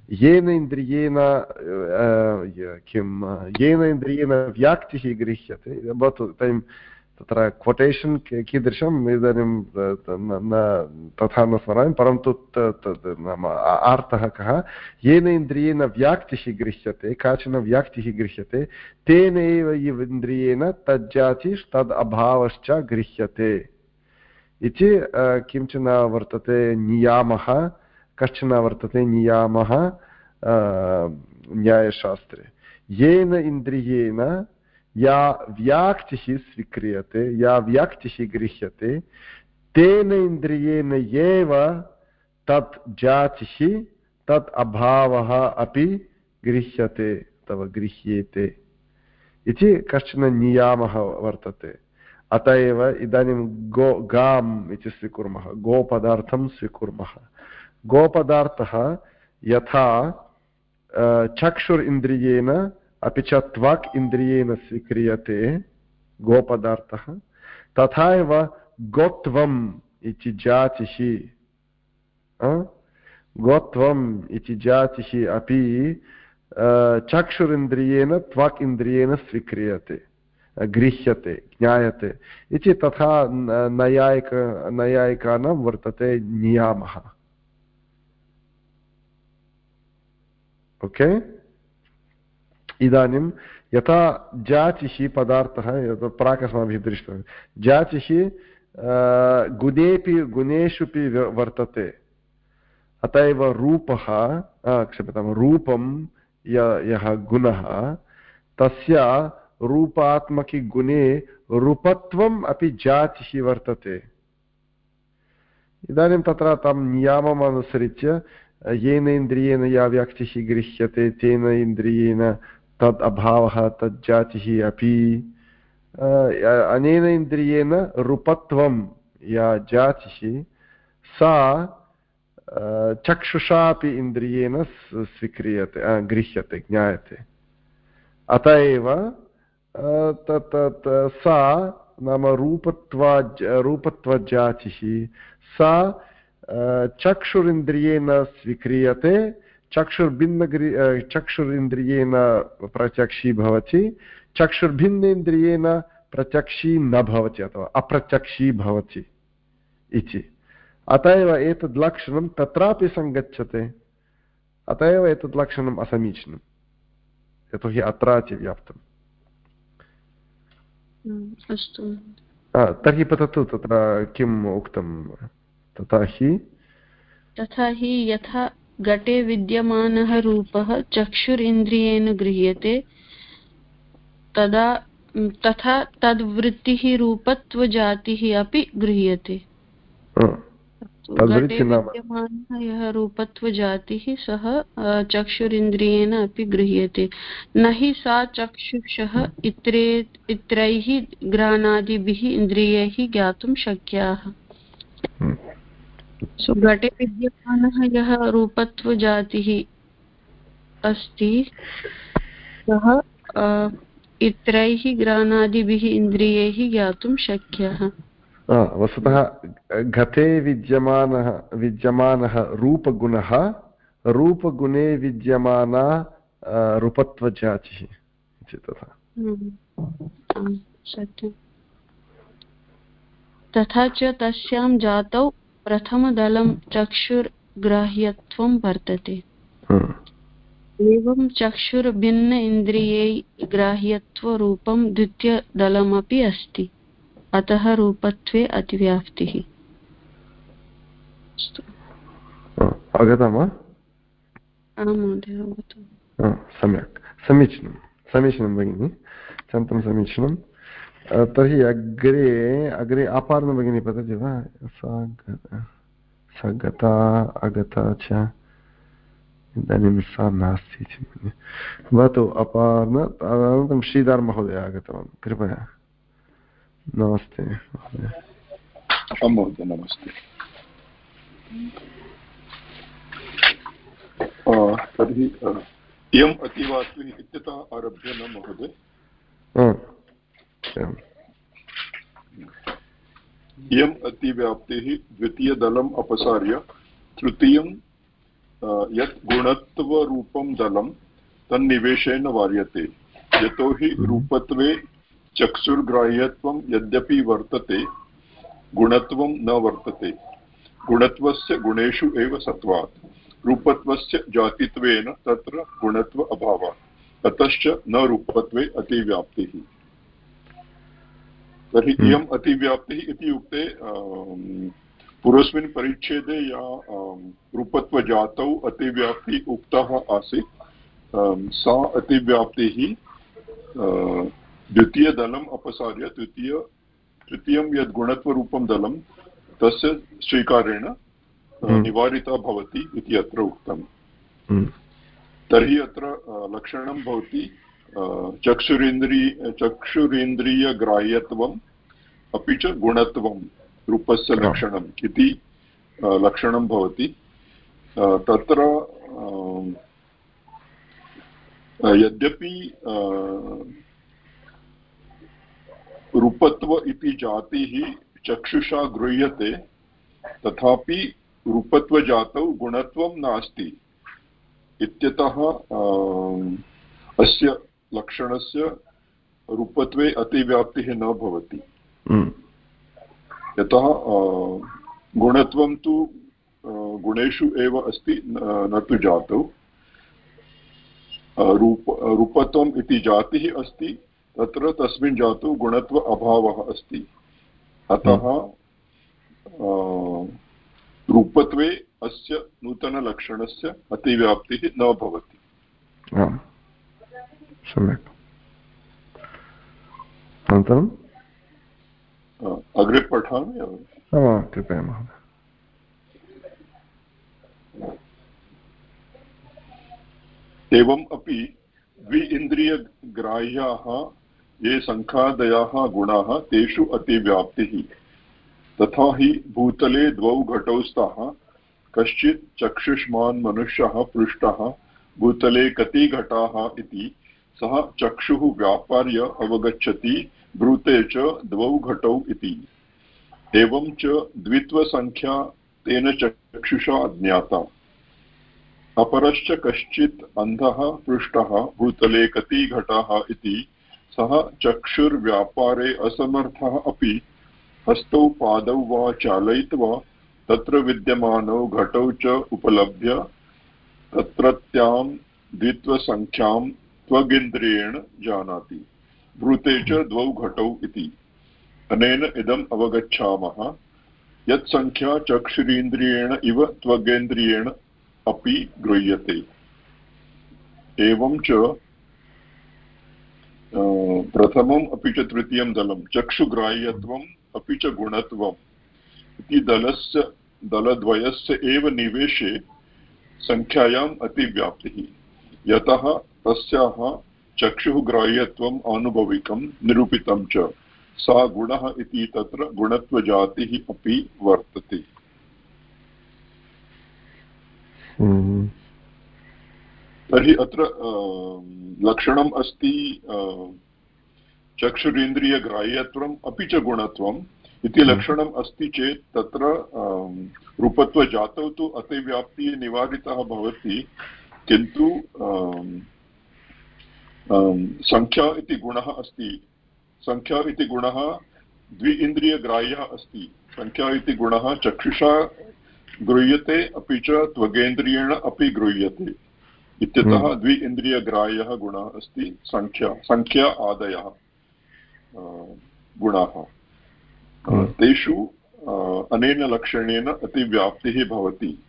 येन इन्द्रियेण किं येन इन्द्रियेण व्याक्तिः गृह्यते? भवतु इदानीं तत्र क्वोटेशन् कीदृशम् इदानीं तथा न स्मरामि, परन्तु नाम अर्थः कः येन इन्द्रियेण व्याक्तिः गृह्यते, काचन व्याक्तिः गृह्यते तेन एव इन्द्रियेण तज्जाति तद् अभावश्च गृह्यते। इति किंचन वर्तते नियामः, कश्चन वर्तते नियामः न्यायशास्त्रे। येन इन्द्रियेण या व्याक्तिः स्वीक्रियते या व्याक्तिः गृह्यते तेन इन्द्रियेण एव तत् जातिः तत् अभावः अपि गृह्यते अथवा गृह्येते इति कश्चन नियामः वर्तते अत एव इदानीं गो गाम् इति स्वीकुर्मः गोपदार्थं स्वीकुर्मः गोपदार्थः यथा चक्षुर् इन्द्रियेण अपि च त्वक् इन्द्रियेण स्वीक्रियते गोपदार्थः तथा एव गोत्वम् इति जातिः गोत्वम् इति जातिः अपि चक्षुरिन्द्रियेण, त्वक् इन्द्रियेण स्वीक्रियते, गृह्यते, ज्ञायते इति तथा नैयायिक, नैयायिकानां वर्तते नियामः। ओके? इदानीं यथा जातिः पदार्थः प्राक् अस्माभिः दृष्टं। जातिः गुणेपि गुणेषुपि वर्तते। अत एव रूपः क्षम्यतां, रूपं य, यः गुणः, तस्य रूपात्मकिगुणे रूपत्वम् अपि जातिः वर्तते। इदानीं तत्र तं नियमम् अनुसृत्य येन इन्द्रियेण या व्यक्तिः गृह्यते, तेन इन्द्रियेण तद् अभावः, तद् जातिः अपि अनेन इन्द्रियेण रूपत्वं या जातिः, सा चक्षुषापि इन्द्रियेण स्वीक्रियते गृह्यते, ज्ञायते। अत एव तत् सा नाम रूपत्वा रूपत्वजातिः, सा चक्षुरिन्द्रियेण स्वीक्रियते चक्षुर्भिन्नग्रि चक्षुरिन्द्रियेण प्रत्यक्षी भवति चक्षुर्भिन्नेन्द्रियेण प्रत्यक्षी न भवति अथवा अप्रत्यक्षी भवति इति। अत एव एतद् लक्षणं तत्रापि सङ्गच्छते अत एव एतद् लक्षणम् असमीचीनं यतोहि अत्रापि व्याप्तम्। अस्तु। तर्हि पततु तत्र किम् उक्तं तथा हि? तथा हि यथा घटे विद्यमानः रूपः चक्षुरिन्द्रियेण गृह्यते तदा तथा तद्वृत्तिः रूपत्वजातिः अपि गृह्यते। घटे विद्यमानः यः रूपत्वजातिः सः चक्षुरिन्द्रियेण अपि गृह्यते। न हि सा चक्षुषः इत्रे इत्रैः इन्द्रियैः ज्ञातुं शक्याः। सो घटे विद्यमानः यः रूपत्वजातिः अस्ति सः इत्रैः ग्राणादिभिः इन्द्रियैः ज्ञातुं शक्यः वस्तुतः घटे विद्यमानः विद्यमानः रूपगुणः रूपगुणे विद्यमाना रूपत्वजातिः इति तथा हम्म। सत्यं तथा च तस्यां जातौ प्रथमदलं चक्षुर्ग्राह्यत्वं वर्तते। एवं चक्षुर्भिन्न इन्द्रियै ग्राह्यत्वरूपं द्वितीयदलमपि अस्ति। अतः रूपत्वे अतिव्याप्तिः। अवगतं वा? आं महोदय अवगतं सम्यक्। समीचीनं। समीचीनं भगिनि। अत्यन्तं समीचीनं तर्हि अग्रे अग्रे अपार्न भगिनी पतति वा? सा गता आगता च। इदानीं सा नास्ति इति मन्ये। भवतु अपार्न अनन्तरं श्रीधर् महोदय आगतवान्। कृपया। नमस्ते महोदय। नमस्ते। तर्हि इयम् अतिवास्विः इत्यतः आरभ्य न महोदय। इयम् अतिव्याप्तिः द्वितीयदलम् अपसार्य तृतीयं यत् गुणत्वरूपं दलं तन्निवेशेन वार्यते यतोहि हम्म। रूपत्वे चक्षुर्ग्राह्यत्वं यद्यपि वर्तते गुणत्वं न वर्तते। गुणत्वस्य गुणेषु एव सत्त्वात् रूपत्वस्य जातित्वेन तत्र गुणत्व अभावात् अतश्च न रूपत्वे अतिव्याप्तिः। तर्हि हम्म। इयम् अतिव्याप्तिः इति उक्ते पूर्वस्मिन् परिच्छेदे या रूपत्वजातौ अतिव्याप्ति उक्तः आसीत् सा अतिव्याप्तिः द्वितीयदलम् अपसार्य तृतीय तृतीयं यद् गुणत्वरूपं दलं तस्य स्वीकारेण हम्म। निवारिता भवति इति अत्र उक्तम् हम्म। तर्हि अत्र लक्षणं भवति चक्षुरेन्द्रिय चक्षुरेन्द्रियग्राह्यत्वम् अपि च गुणत्वं रूपस्य लक्षणम् इति लक्षणं भवति। तत्र यद्यपि रूपत्व इति जातिः चक्षुषा गृह्यते तथापि रूपत्वजातौ गुणत्वं नास्ति। इत्यतः अस्य लक्षणस्य रूपत्वे अतिव्याप्तिः न भवति। हम्म। यतः गुणत्वं तु गुणेषु एव अस्ति न तु जातौ। रूप रूपत्वम् इति जातिः अस्ति तत्र तस्मिन् जातौ गुणत्व अभावः अस्ति। अतः रूपत्वे अस्य नूतनलक्षणस्य अतिव्याप्तिः न भवति। सम्यक्। अनन्तरम् अग्रे पठामि कृपया महोदय। एवम् अपि द्वि इन्द्रियग्राह्याः ये सङ्ख्यादयाः गुणाः तेषु अतिव्याप्तिः। तथा हि भूतले द्वौ घटौ स्तः कश्चित् चक्षुष्मान् मनुष्यः पृष्टः भूतले कति घटाः इति सः चक्षुः व्यापार्य अवगच्छति, ब्रूते च द्वौ घटौ इति। एवं च द्वित्वसङ्ख्या तेन चक्षुषा ज्ञाता। अपरश्च कश्चित् अन्धः पृष्टः भूतले कति घटाः इति, सः चक्षुर्व्यापारे असमर्थः अपि, हस्तौ पादौ वा चालयित्वा तत्र विद्यमानौ घटौ च उपलभ्य तत्रत्यां द्वित्वसङ्ख्यां त्वगिन्द्रियेण जानाति। ब्रूते च द्वौ घटौ इति। अनेन इदम् अवगच्छामः। यत् सङ्ख्या चक्षुरीन्द्रियेण इव त्वगेन्द्रियेण अपि गृह्यते। एवं च प्रथमम् अपि च तृतीयं दलं चक्षुग्राह्यत्वम् अपि च गुणत्वम् इति दलस्य, दलद्वयस्य एव निवेशे सङ्ख्यायाम् अतिव्याप्तिः। यतः तस्याः चक्षुः ग्राह्यत्वम् आनुभविकं निरूपितं च। सा गुणः इति तत्र गुणत्वजातिः अपि वर्तते। हम्म। तर्हि अत्र लक्षणम् अस्ति चक्षुरेन्द्रियग्राह्यत्वम् अपि च गुणत्वं इति लक्षणम् अस्ति चेत् तत्र रूपत्वजातौ तु अतिव्याप्तिः निवारितः भवति किन्तु सङ्ख्या इति गुणः अस्ति। सङ्ख्या इति गुणः द्वि इन्द्रियग्राह्यः अस्ति। सङ्ख्या इति गुणः चक्षुषा गृह्यते अपि च त्वगेन्द्रियेण अपि गृह्यते। इत्यतः हम्म। द्वि इन्द्रियग्राह्यः गुणः अस्ति। सङ्ख्या सङ्ख्या आदयः गुणाः। हम्म। तेषु अनेन लक्षणेन अतिव्याप्तिः भवति।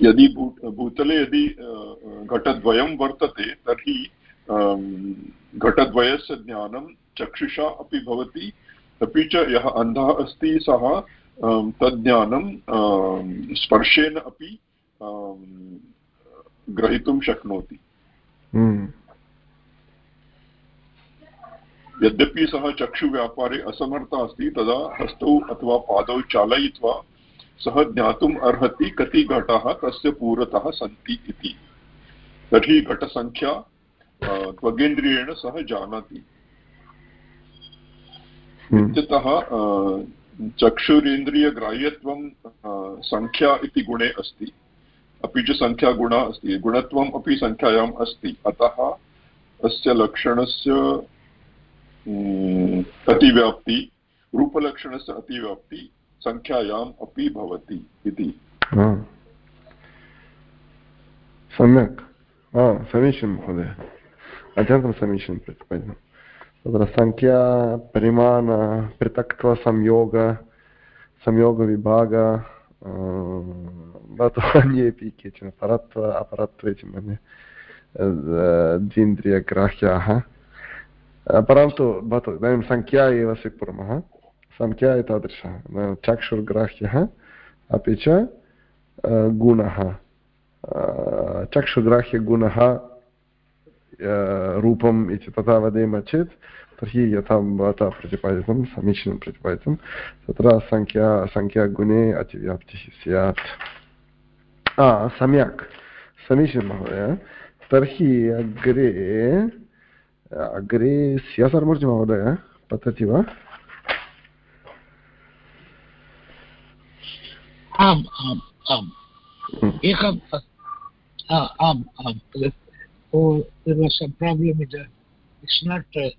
यदि भूतले यदि घटद्वयं वर्तते तर्हि घटद्वयस्य ज्ञानं चक्षुषा अपि भवति अपि च यः अन्धः अस्ति सः तज्ज्ञानं स्पर्शेन अपि ग्रहीतुं शक्नोति हम्म। यद्यपि सः चक्षुव्यापारे असमर्थः अस्ति तदा हस्तौ अथवा पादौ चालयित्वा सः ज्ञातुम् अर्हति कति घटाः तस्य पुरतः सन्ति इति। तर्हि घटसङ्ख्या त्वगेन्द्रियेण सः जानाति। हम्म। इत्यतः चक्षुरेन्द्रियग्राह्यत्वं सङ्ख्या इति गुणे अस्ति। अपि च सङ्ख्यागुणः अस्ति। गुणत्वम् अपि सङ्ख्यायाम् अस्ति। अतः अस्य लक्षणस्य अतिव्याप्ति रूपलक्षणस्य अतिव्याप्ति सङ्ख्यायाम् अपि भवति इति। सम्यक्। समीचीनं महोदय। अत्यन्तं समीचीनं प्रतिपादनं। तत्र सङ्ख्या परिमाण पृथक्त्वसंयोग संयोगविभाग भवतु अन्येपि केचन परत्व, अपरत्वे च मन्ये। द्वीन्द्रियग्राह्याः परन्तु, भवतु, इदानीं सङ्ख्या एव स्वीकुर्मः। सङ्ख्या एतादृशः चक्षुर्ग्राह्यः अपि च गुणः चक्षुग्राह्यगुणः रूपम् इति तथा वदेम चेत् तर्हि यथा भवता प्रतिपादितं समीचीनं प्रतिपादितं तत्र सङ्ख्या सङ्ख्यागुणे अतिव्याप्तिः स्यात् सम्यक् समीचीनं महोदय तर्हि अग्रे अग्रे स्यासर्मूर्ति महोदय पतति वा आम् आम् आम् एकम् आम् आम् oh, there was some problem with the, it's not uh,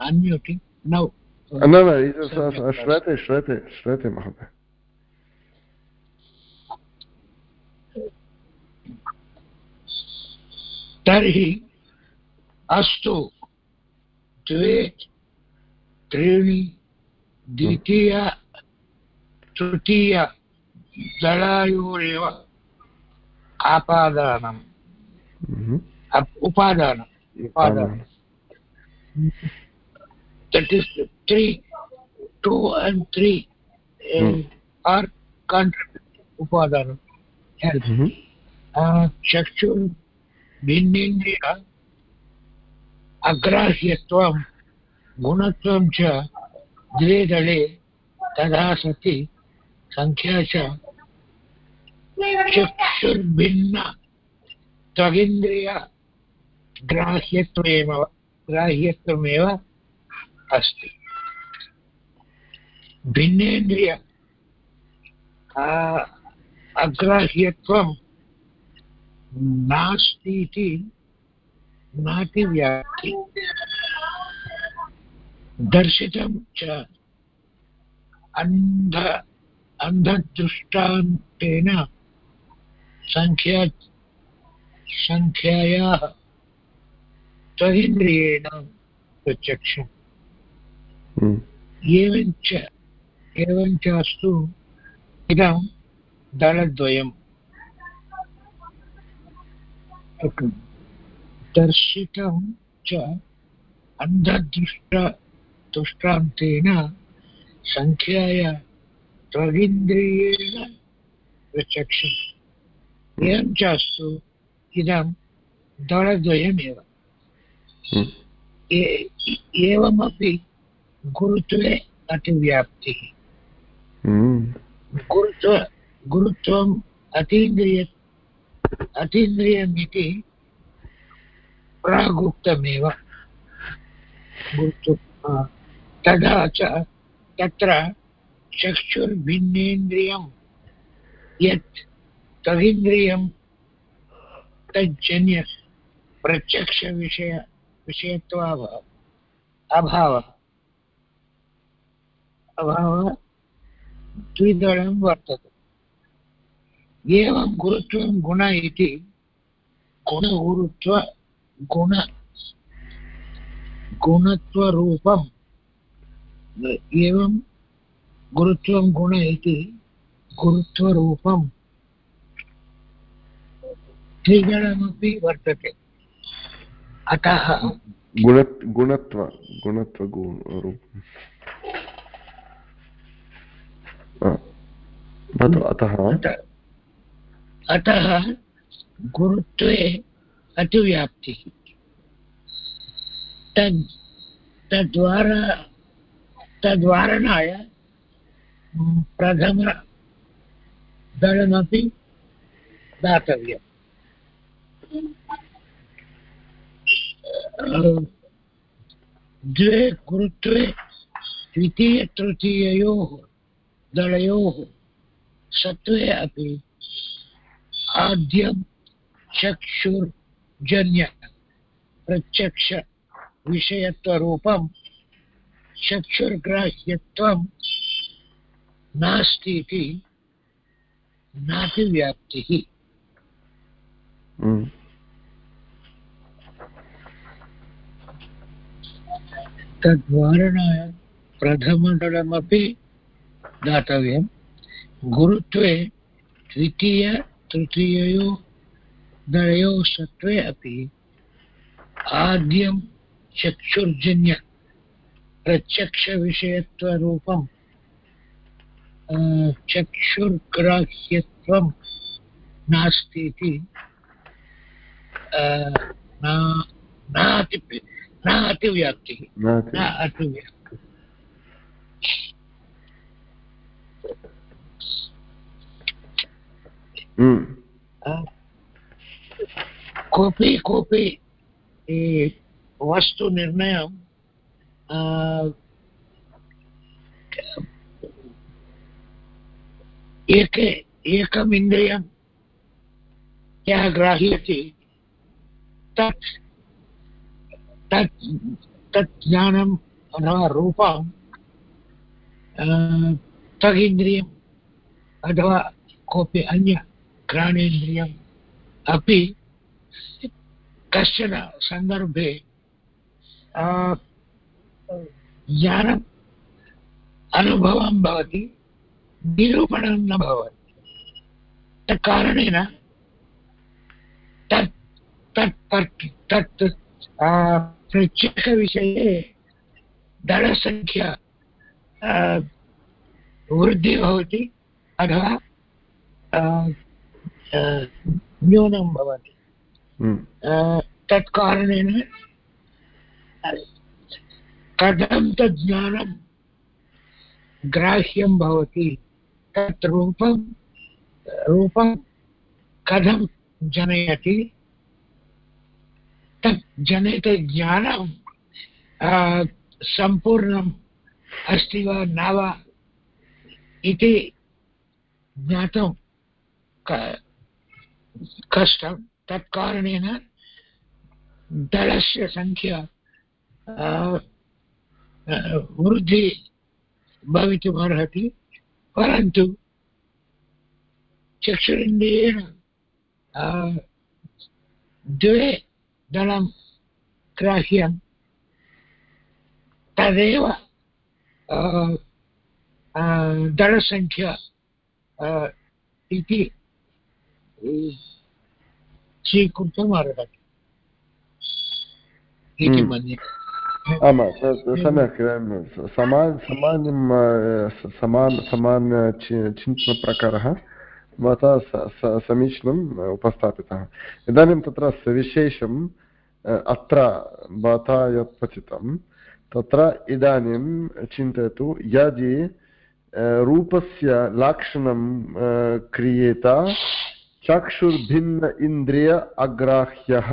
unmuting. Now. Uh, no, no, it's uh, Shrete, Shrete, Shrete, Mahoday. तर्हि अस्तु द्वे त्रीणि द्वितीय तृतीय दलायोरेव आपादानम् upadana upadana that is three two and three uh, mm. are contribute upadana help mm -hmm. uh, चक्षुर् भिन्नेन्द्रिय अग्राह्यत्वं गुणत्वं च द्वे दले तथा सति सङ्ख्या च चक्षुर्भिन्ना त्वगिन्द्रिय ग्राह्यत्वमेव अस्ति। भिन्नेन्द्रिय अग्राह्यत्वं नास्ति इति नातिव्याप्ति। दर्शितं च अन्ध अन्धदृष्टान्तेन सङ्ख्या सङ्ख्यायाः त्वगिन्द्रियेण प्रत्यक्षम्। हम्म। एवञ्च एवञ्च अस्तु इदं दलद्वयम्। दर्शितं च अन्धदृष्ट दृष्टान्तेन सङ्ख्याया त्वगिन्द्रियेण प्रत्यक्षम् एवञ्च अस्तु इदं दलद्वयमेव हम्म। एवमपि गुरुत्वे अतिव्याप्तिः हम्म। गुरुत्व गुरुत्वम् अतीन्द्रिय अतीन्द्रियम् इति प्रागुक्तमेव तथा च तत्र चक्षुर्भिन्नेन्द्रियं यत् तदिन्द्रियं तज्जन्य प्रत्यक्षविषय विषयत्वाभावः अभावः। अभावः द्विदलं वर्तते। एवं गुरुत्वं गुण इति गुणगुरुत्व गुण गुणत्वरूपम्। एवं गुरुत्वं गुण इति गुरुत्वरूपं त्रिगणमपि वर्तते। अतः गुण गुणत्व गुणत्व अतः अतः गुरुत्वे अतिव्याप्तिः। तद् तद्वारा तद्वारणाय प्रथमदलमपि दातव्यम्। द्वे गुरुत्वे द्वितीयतृतीययोः दलयोः सत्त्वे अपि आद्यं चक्षुर्जन्य प्रत्यक्षविषयत्वरूपं चक्षुर्ग्राह्यत्वं नास्ति इति नातिव्याप्तिः हम्म। तद्वारणाय प्रथमदलमपि दातव्यं गुरुत्वे द्वितीय तृतीययो दलयोः सत्त्वे अपि आद्यं चक्षुर्जन्य प्रत्यक्षविषयत्वरूपं चक्षुर्ग्राह्यत्वं नास्ति इति न अतिव्याप्तिः न अतिव्याप्तिः। हम्म। कोऽपि कोऽपि वस्तुनिर्णयं एके, एकम् इन्द्रियं यः ग्राह्यति, तत् तत् तत् ज्ञानम् अथवा रूपं तगिन्द्रियम् अथवा कोऽपि अन्य घ्राणेन्द्रियम् अपि कश्चन सन्दर्भे ज्ञानम्, अनुभवं भवति। निरूपणं न भवति तत्कारणेन तत् तत् तत् प्रत्यक्षविषये दलसङ्ख्या वृद्धिः भवति अथवा न्यूनं भवति हम्म। तत्कारणेन कथं तत् ज्ञानं ग्राह्यं भवति तत् रूपं रूपं कथं जनयति? तत् जनितज्ञानं सम्पूर्णम् अस्ति वा न वा इति ज्ञातुं कष्टं। तत्कारणेन दलस्य सङ्ख्या वृद्धि भवितुमर्हति। परन्तु चक्षुरिन्द्रियेण द्वे दलं ग्राह्यं। तदेव दलसङ्ख्या इति स्वीकर्तुम् अर्हति। इति हम्म। मन्ये। आमां सम्यक् समान समानं समान समान चिन्तनप्रकारः भवता समीचीनम् उपस्थापितः इदानीं तत्र सविशेषम् अत्र भवता यत् पठितं तत्र इदानीं चिन्तयतु यदि रूपस्य लाक्षणं क्रियेत चक्षुर्भिन्न इन्द्रिय अग्राह्यः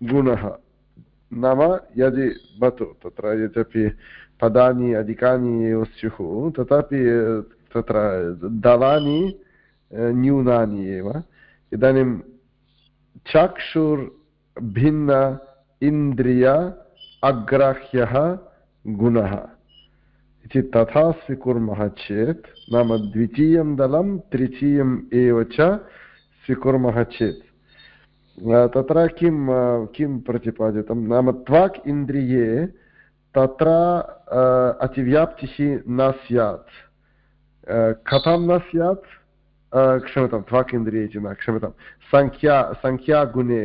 गुणः नाम यदि भवतु तत्र यद्यपि पदानि, अधिकानि एव स्युः तथापि तत्र दलानि न्यूनानि एव। इदानीं चक्षुर्भिन्न इन्द्रिय अग्राह्यः गुणः। इति तथा स्वीकुर्मः चेत्, नाम द्वितीयं दलं, तृतीयम् एव च स्वीकुर्मः चेत्। तत्र किं किं प्रतिपादितं नाम त्वाक् इन्द्रिये तत्र अतिव्याप्तिः न स्यात् कथं न स्यात् क्षम्यतां त्वाक् इन्द्रिये इति न क्षम्यतां सङ्ख्या सङ्ख्यागुणे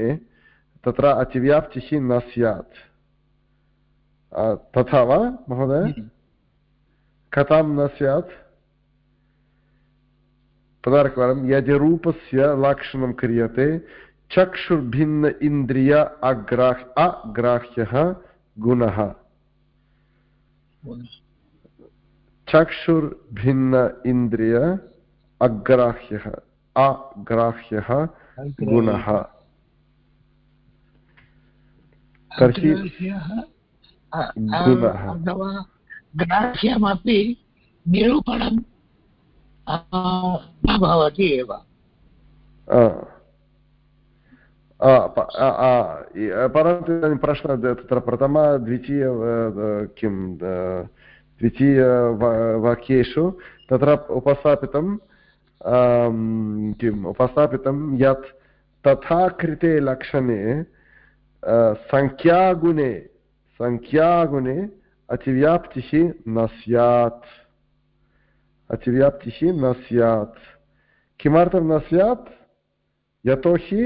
तत्र अतिव्याप्तिः न स्यात् तथा वा महोदय। कथं न स्यात् पुनरेकवारं यदि रूपस्य लक्षणं क्रियते चक्षुर्भिन्न इन्द्रिय अग्राह् अग्राह्यः गुणः। चक्षुर्भिन्न इन्द्रिय अग्राह्यः अग्राह्यः गुणः। तर्हि गुणः। ग्राह्यमपि निरूपणं न भवति एव। परन्तु इदानीं प्रश्नः तत्र प्रथम द्वितीय किं द्वितीयवाक्येषु तत्र उपस्थापितं किम् उपस्थापितं यत् तथा कृते लक्षणे सङ्ख्यागुणे सङ्ख्यागुणे अतिव्याप्तिः न स्यात् अतिव्याप्तिः न स्यात् किमर्थं न स्यात् यतोहि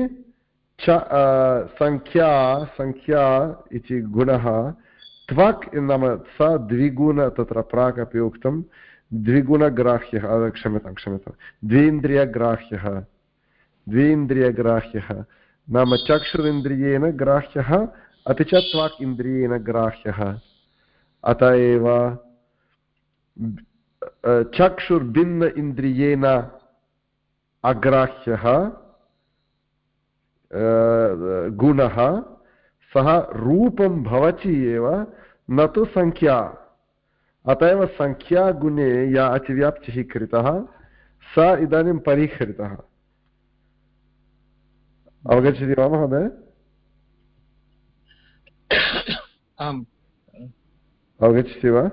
सङ्ख्या सङ्ख्या इति गुणः, त्वक् नाम स द्विगुण, तत्र प्राक् अपि उक्तं, द्विगुणग्राह्यः क्षम्यतां क्षम्यतां, द्वीन्द्रियग्राह्यः द्वीन्द्रियग्राह्यः, नाम चक्षुरिन्द्रियेण ग्राह्यः, अपि च त्वाक् इन्द्रियेण ग्राह्यः। अत एव चक्षुर्भिन्न इन्द्रियेण अग्राह्यः गुणः सः रूपं भवति एव न तु सङ्ख्या अत एव सङ्ख्यागुणे या अतिव्याप्तिः कृतः स इदानीं परिहृतः। अवगच्छति वा महोदय? आम्। अवगच्छति वा?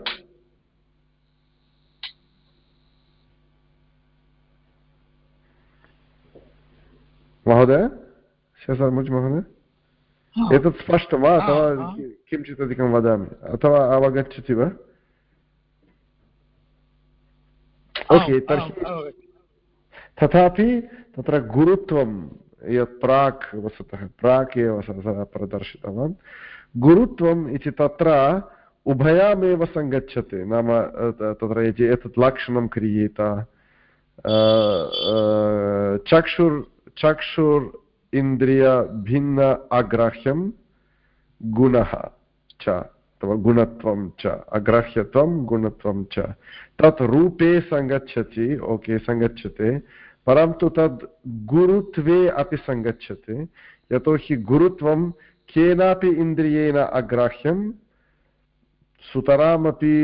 महोदय? शेषर्मुज् महोदय एतत् स्पष्टं वा अथवा किञ्चित् अधिकं वदामि अथवा अवगच्छति वा ओके तर्हि तथापि तत्र गुरुत्वं यत् प्राक् वस्तुतः प्राक् एव सः प्रदर्शितवान् गुरुत्वम् इति तत्र उभयामेव सङ्गच्छते नाम तत्र यदि एतत् लक्षणं क्रियेत चक्षुर् चक्षुर् इन्द्रियभिन्न अग्राह्यं गुणः च अथवा गुणत्वं च अग्राह्यत्वं गुणत्वं च तत् रूपे सङ्गच्छति ओके सङ्गच्छते परन्तु तद् गुरुत्वे अपि सङ्गच्छते यतोहि गुरुत्वं केनापि इन्द्रियेण अग्राह्यं सुतरामपि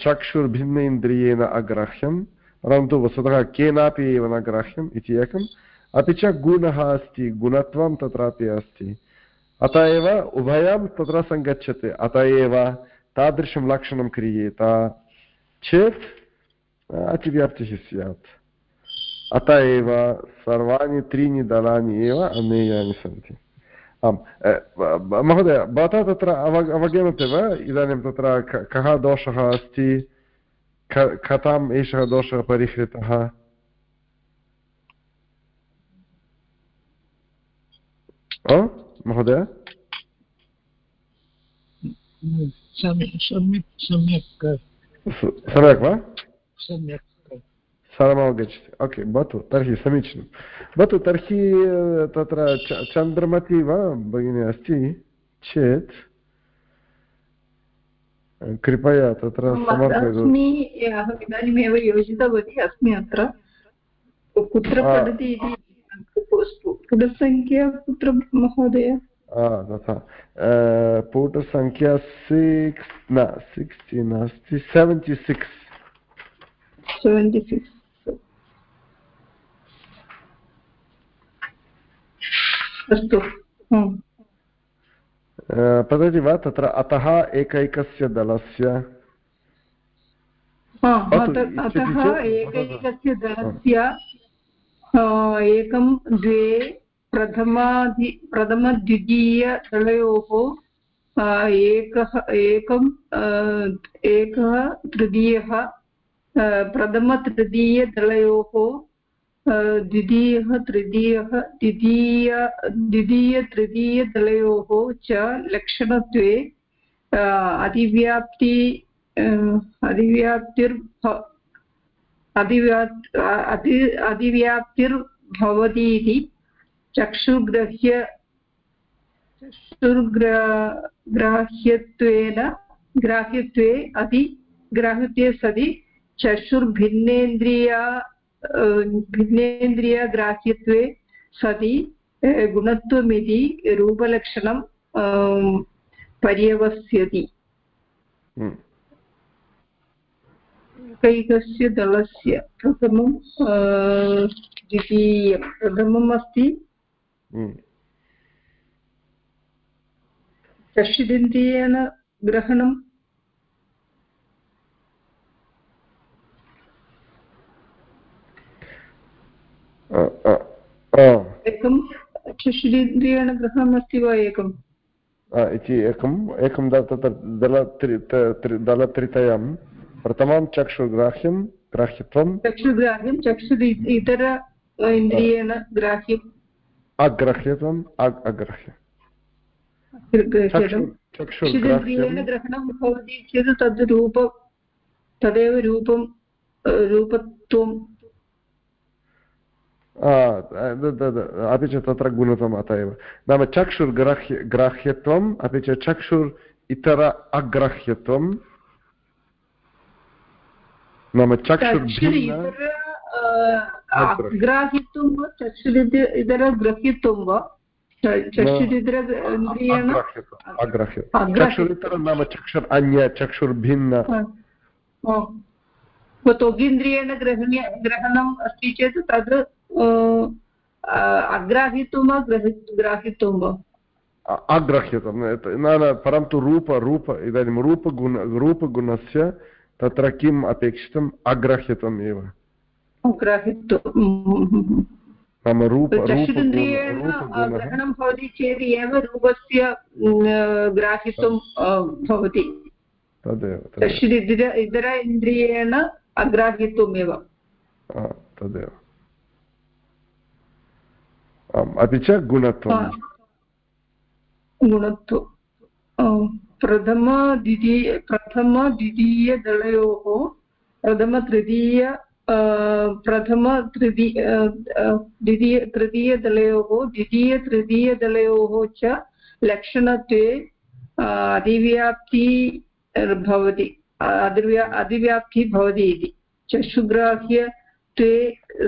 चक्षुर्भिन्न इन्द्रियेण अग्राह्यं परन्तु वस्तुतः केनापि एव न ग्राह्यम् इति एकम् अपि च गुणः अस्ति गुणत्वं तत्रापि अस्ति अत एव उभयं तत्र सङ्गच्छते अत एव तादृशं लक्षणं क्रियेत चेत् अतिव्याप्तिः स्यात् अत एव सर्वाणि त्रीणि दलानि एव अनेयानि सन्ति आम् महोदय भवतः तत्र अव अवगम्यते वा इदानीं तत्र कः दोषः अस्ति कथाम् एषः दोषः परिहृतः महोदय सम्यक् वा सम्यक् सर्वमवगच्छति ओके भवतु तर्हि समीचीनं भवतु तर्हि तत्र चन्द्रमती वा भगिनी अस्ति चेत् कृपया तत्र समर्पयतु इदानीमेव योजितवती अस्मि अत्र कुत्र पठति इति पुटसङ्ख्या कुत्र महोदय। तथा पुटसङ्ख्या सिक्स् न सिक्स्टि नास्ति सेवेण्टि सिक्स् सेवेण्टि सिक्स् अस्तु पतति वा तत्र अतः एकैकस्य दलस्य? अतः एकैकस्य दलस्य एकं द्वे प्रथमादि प्रथमद्वितीयदलयोः एकः, एकम् एकः तृतीयः प्रथमतृतीयदलयोः द्वितीयः तृतीयः, द्वितीय द्वितीयतृतीयदलयोः च लक्षणत्वे अधिव्याप्ति अधिव्याप्तिर्भ अधिव्याप् अति अधिव्याप्तिर्भवतीति चक्षुग्रह्य चक्षुर्ग्राह्यत्वेन ग्राह्यत्वे अति ग्राह्यत्वे सति चक्षुर्भिन्नेन्द्रिया भिन्नेन्द्रियग्राह्यत्वे सति गुणत्वमिति रूपलक्षणं पर्यवस्यति। एकैकस्य दलस्य प्रथमं द्वितीयं प्रथमम् अस्ति हम्म। ग्रहणं एकं चषिदिन्द्रियेण ग्रहणम् अस्ति वा एकम् इति एकम् एकं तत्र दलत्रि दलत्रितयं प्रथमं चक्षुर्ग्राह्यं ग्राह्यत्वं चक्षुर्ग्राह्यं चक्षुर् इतर इन्द्रियेण ग्राह्यम् अग्राह्यत्वम् अग्राह्य। चक्षुर्ग्राह्येण ग्रहणं भवति चेत् तद् रूप तदेव रूपं रूपत्वं। अपि च तत्र गुणत्वम् अत एव। नाम चक्षुर्ग्राह्य ग्राह्यत्वम् अपि च चक्षुर् इतर अग्राह्यत्वं नाम चक्षुर्भिन्न ग्राह्यत्वं वा चक्षुरिति इतर वा चक्षुरितर नाम चक्षुर् अन्य चक्षुर्भिन्न त्वगिन्द्रियेण ग्रहण्य ग्रहणम् अस्ति चेत् तद् अग्राह्यत्वं वा ग्राह्यत्वं वा अग्राह्यत्वं न न परन्तु रूप रूप इदानीं रूपगुण रूपगुणस्य तत्र किम् अपेक्षितम् अग्राह्यत्वम् एव नाम रूप ग्रहणं भवति चेत् एव रूपस्य ग्राह्यत्वं भवति। इतर इन्द्रियेण अग्राह्यत्वमेव तदेव। अपि च गुणत्वं। गुणत्वं प्रथम द्वितीय प्रथम द्वितीयदलयोः प्रथम तृतीय तृतीयदलयोः द्वितीयतृतीयदलयोः च लक्षणत्वे अधिव्याप्ति भवति अधिव्या, अधिव्याप्तिः भवति इति।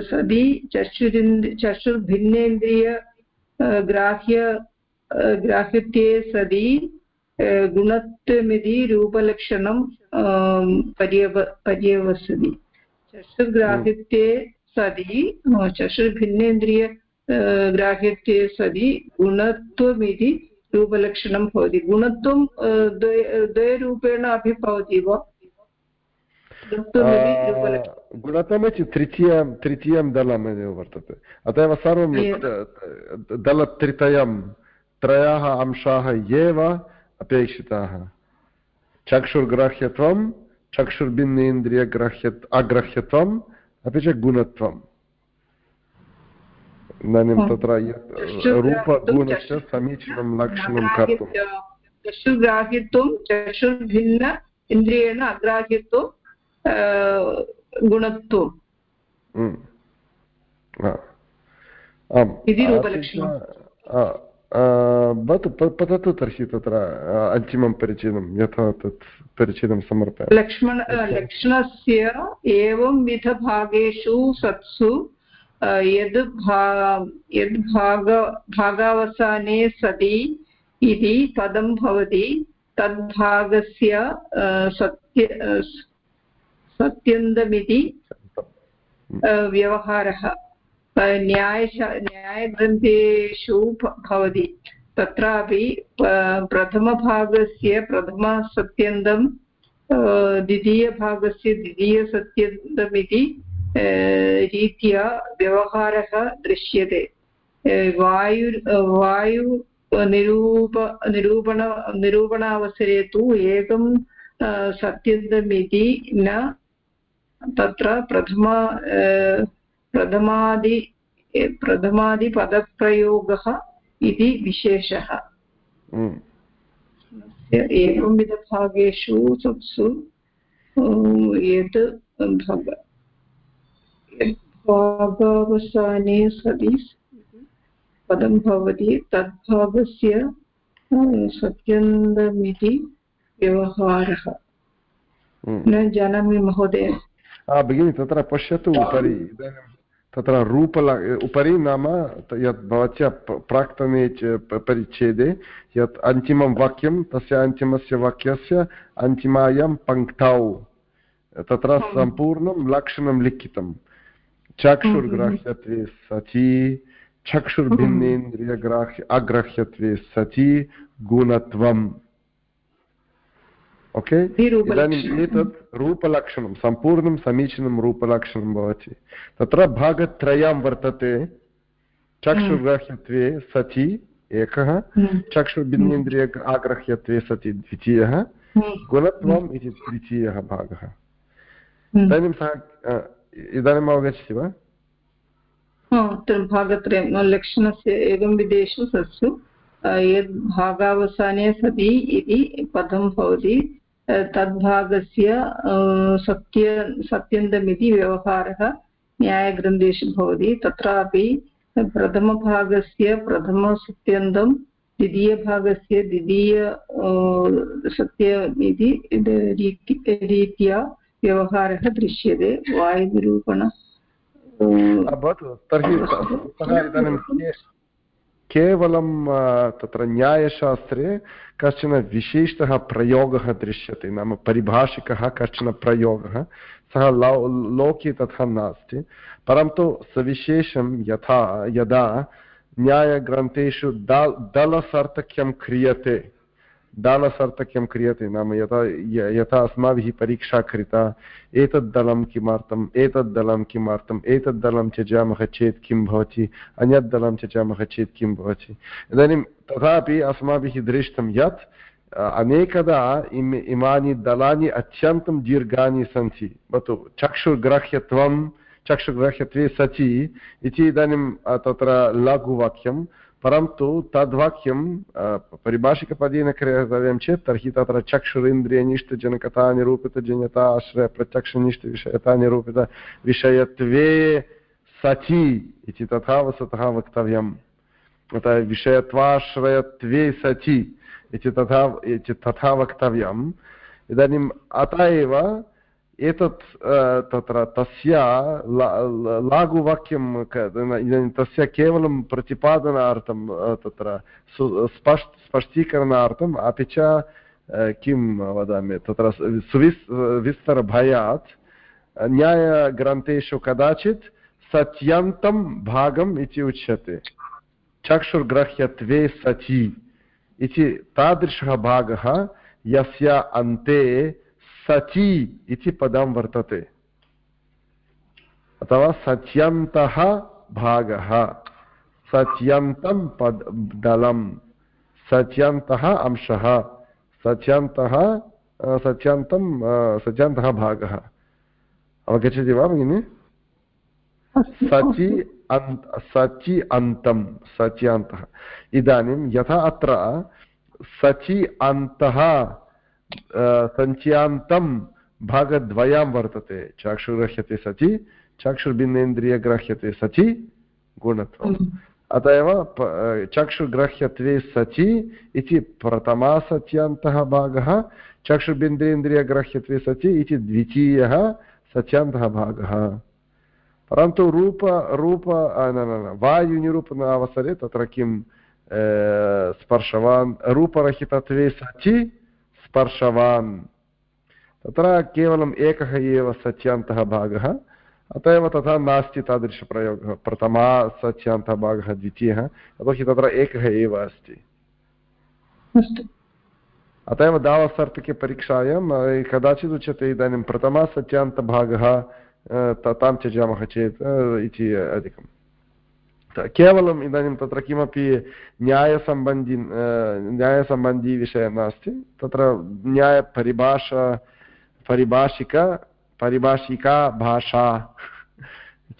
सदि चक्षुरिन्द् चक्षुर्भिन्नेन्द्रिय ग्राह्य ग्राह्यत्वे सदि गुणत्वमिति रूपलक्षणं पर्यव, पर्यवसति। चक्षुर्ग्राह्यत्वे सति चक्षुर्भिन्नेन्द्रिय ग्राह्यत्वे सति गुणत्वमिति रूपलक्षणं भवति। गुणत्वं द्वयरूपेण अपि भवति वा? गुणत्वमिति तृतीयं तृतीयं दलमेव वर्तते। अत एव सर्वं दलत्रितयं त्रयः अंशाः एव अपेक्षिताः? चक्षुर्ग्राह्यत्वं चक्षुर्भिन्नेन्द्रियग्राह्य अग्राह्यत्वम् अपि च गुणत्वम् इदानीं तत्र रूपगुणस्य समीचीनं लक्षणं कर्तुं चक्षुर्ग्राह्यत्वं चक्षुर्भिन्न इन्द्रियेण अग्राह्यत्वं गुणत्वम् आम् इति रूपलक्षणं भवतु पततु तर्हि तत्र अन्तिमं परिचयनं यथा तत् परिचयं समर्पय लक्ष्मण लक्षणस्य एवंविधभागेषु सत्सु यद् भा यद् भाग भागावसाने सति इति पदं भवति। तद्भागस्य सत्य सत्यन्तमिति व्यवहारः। न्यायश न्यायग्रन्थेषु भवति। तत्रापि प्रथमभागस्य प्रथमसत्यन्तं द्वितीयभागस्य द्वितीयसत्यन्तमिति रीत्या व्यवहारः दृश्यते। वायु निरूप निरूपण निरूपणावसरे तु एकं सत्यन्तमिति न, तत्र प्रथम प्रथमादि प्रथमादिपदप्रयोगः इति विशेषः। एवंविधभागेषु सत्सु यत् भग भागावसाने सति पदं भवति तद्भागस्य सत्यन्दमिति व्यवहारः। न जानामि महोदय भगिनि तत्र पश्यतु उपरि इदानीं तत्र रूपल उपरि नाम यत् भवत्या प्राक्तने परिच्छेदे यत् अन्तिमं वाक्यं तस्य अन्तिमस्य वाक्यस्य अन्तिमायां पङ्क्तौ। तत्र सम्पूर्णं लक्षणं लिखितं। चक्षुर्ग्राह्यत्वे सचि चक्षुर्भिन्नेन्द्रियग्राह्य अग्राह्यत्वे सचि गुणत्वम्। ओके इदानीम् एतत् रूपलक्षणं सम्पूर्णं समीचीनं रूपलक्षणं भवति तत्र भागत्रयं वर्तते चक्षुर्ग्राह्यत्वे सचि एकः। चक्षुर्भिन्नेन्द्रिय आग्रह्यत्वे सति द्वितीयः। गुणत्वम् इति तृतीयः भागः। इदानीं सः इदानीम् अवगच्छति वा भागत्रयं लक्षणस्य एवं विधेषु सत्सु यद् भागावसाने सति इति पदं भवति तद्भागस्य सत्य सत्यन्तमिति व्यवहारः न्यायग्रन्थेषु भवति। तत्रापि प्रथमभागस्य प्रथमसत्यन्तं द्वितीयभागस्य द्वितीय सत्यम् इति रीत्या व्यवहारः दृश्यते। वायुनिरूपण भवतु तर्हि केवलं तत्र न्यायशास्त्रे कश्चन विशिष्टः प्रयोगः दृश्यते, नाम परिभाषिकः कश्चन प्रयोगः, सः लो, लोके तथा नास्ति, परन्तु सविशेषं यथा, यदा न्यायग्रन्थेषु दल दलसार्थक्यं क्रियते दालसार्थक्यं क्रियते नाम यथा यथा अस्माभिः परीक्षा कृता, एतद् दलं किमर्थम्, एतद् दलं किमर्थम्, एतद् दलं त्यजामः चेत् किं भवति अन्यत् दलं त्यजामः चेत् किं भवति। इदानीं तथापि अस्माभिः दृष्टं यत् अनेकदा इम्, इमानि दलानि अत्यन्तं दीर्घानि सन्ति भवतु चक्षुर्ग्राह्यत्वं चक्षुग्राह्यत्वे सचि इति इदानीं तत्र लघुवाक्यं परन्तु तद्वाक्यं परिभाषिकपदेन कर्तव्यं चेत्, तर्हि तत्र चक्षुरिन्द्रियनिष्ठजनकता निरूपितजन्यता आश्रय प्रत्यक्षनिष्ठविषयता निरूपितविषयत्वे सचि इति तथा वस्तुतः वक्तव्यम्। अतः विषयत्वाश्रयत्वे सचि इति तथा तथा वक्तव्यम्। इदानीम् अत एव एतत् तत्र तस्य लाघुवाक्यं इदानीं तस्य केवलं प्रतिपादनार्थं तत्र स्पष्ट स्पष्टीकरणार्थम् अपि च किं वदामि, तत्र सुविस्, विस्तरभयात्, न्यायग्रन्थेषु कदाचित् सत्यन्तं भागम् इति उच्यते। चक्षुर्ग्रह्यत्वे सचि इति तादृशः भागः यस्य अन्ते सचि इति पदं वर्तते। अथवा सच्यन्तः भागः। सच्यन्तं पद दलं। सच्यन्तः अंशः। सच्यन्तः सच्यन्तं सच्यन्तः भागः। अवगच्छति वा भगिनि? सचि अन्त सचि अन्तं। सच्यान्तः इदानीं यथा अत्र सचि अन्तः सञ्च्यान्तं भागद्वयं वर्तते। चाक्षुर्ग्रह्यते सचि चाक्षुर्भिन्नेन्द्रियग्राह्यते सचि गुणत्वम्। अत एव चक्षुर्ग्रह्यत्वे सचि इति प्रथमासच्यान्तः भागः चक्षुर्बिन्देन्द्रियग्राह्यत्वे सचि इति द्वितीयः सच्यान्तः भागः। परन्तु रूप रूप न न वायुनिरूपणावसरे तत्र किं स्पर्शवान् रूपरहितत्वे सचि स्पर्शवान्। तत्र केवलम् एकः एव सच्यान्तः भागः। अत एव तथा नास्ति तादृशप्रयोगः। प्रथमा सच्यान्तः भागः द्वितीयः। यतोहि तत्र एकः एव अस्ति। अत एव दावसर्पिकपरीक्षायां कदाचित् उच्यते इदानीं प्रथमा सच्यान्तभागः तां त्यजामः चेत् इति अधिकम्। केवलम् इदानीं तत्र किमपि न्यायसम्बन्धि न्यायसम्बन्धी नास्ति तत्र न्यायपरिभाषा परिभाषिका परिभाषिका भाषा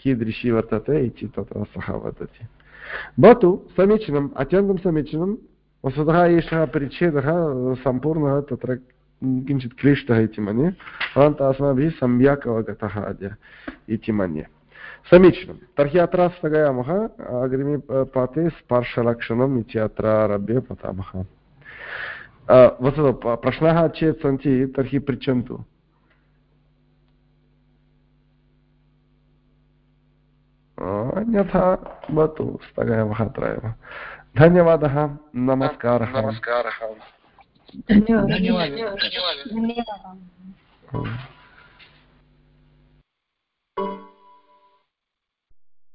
कीदृशी वर्तते इति तत्र सः वदति भवतु समीचीनम् अत्यन्तं समीचीनं वस्तुतः एषः परिच्छेदः सम्पूर्णः तत्र किञ्चित् क्लिष्टः इति मन्ये परन्तु अस्माभिः सम्यक् अवगतः अद्य इति मन्ये समीचीनं तर्हि अत्र स्थगयामः। अग्रिमे पाठे स्पर्शलक्षणम् इति अत्र आरभ्य पठामः। वस्तु प्रश्नाः चेत् सन्ति तर्हि पृच्छन्तु। अन्यथा भवतु स्थगयामः अत्र एव। धन्यवादः। नमस्कारः। नमस्कारः। धन्यवादः। धन्यवादः।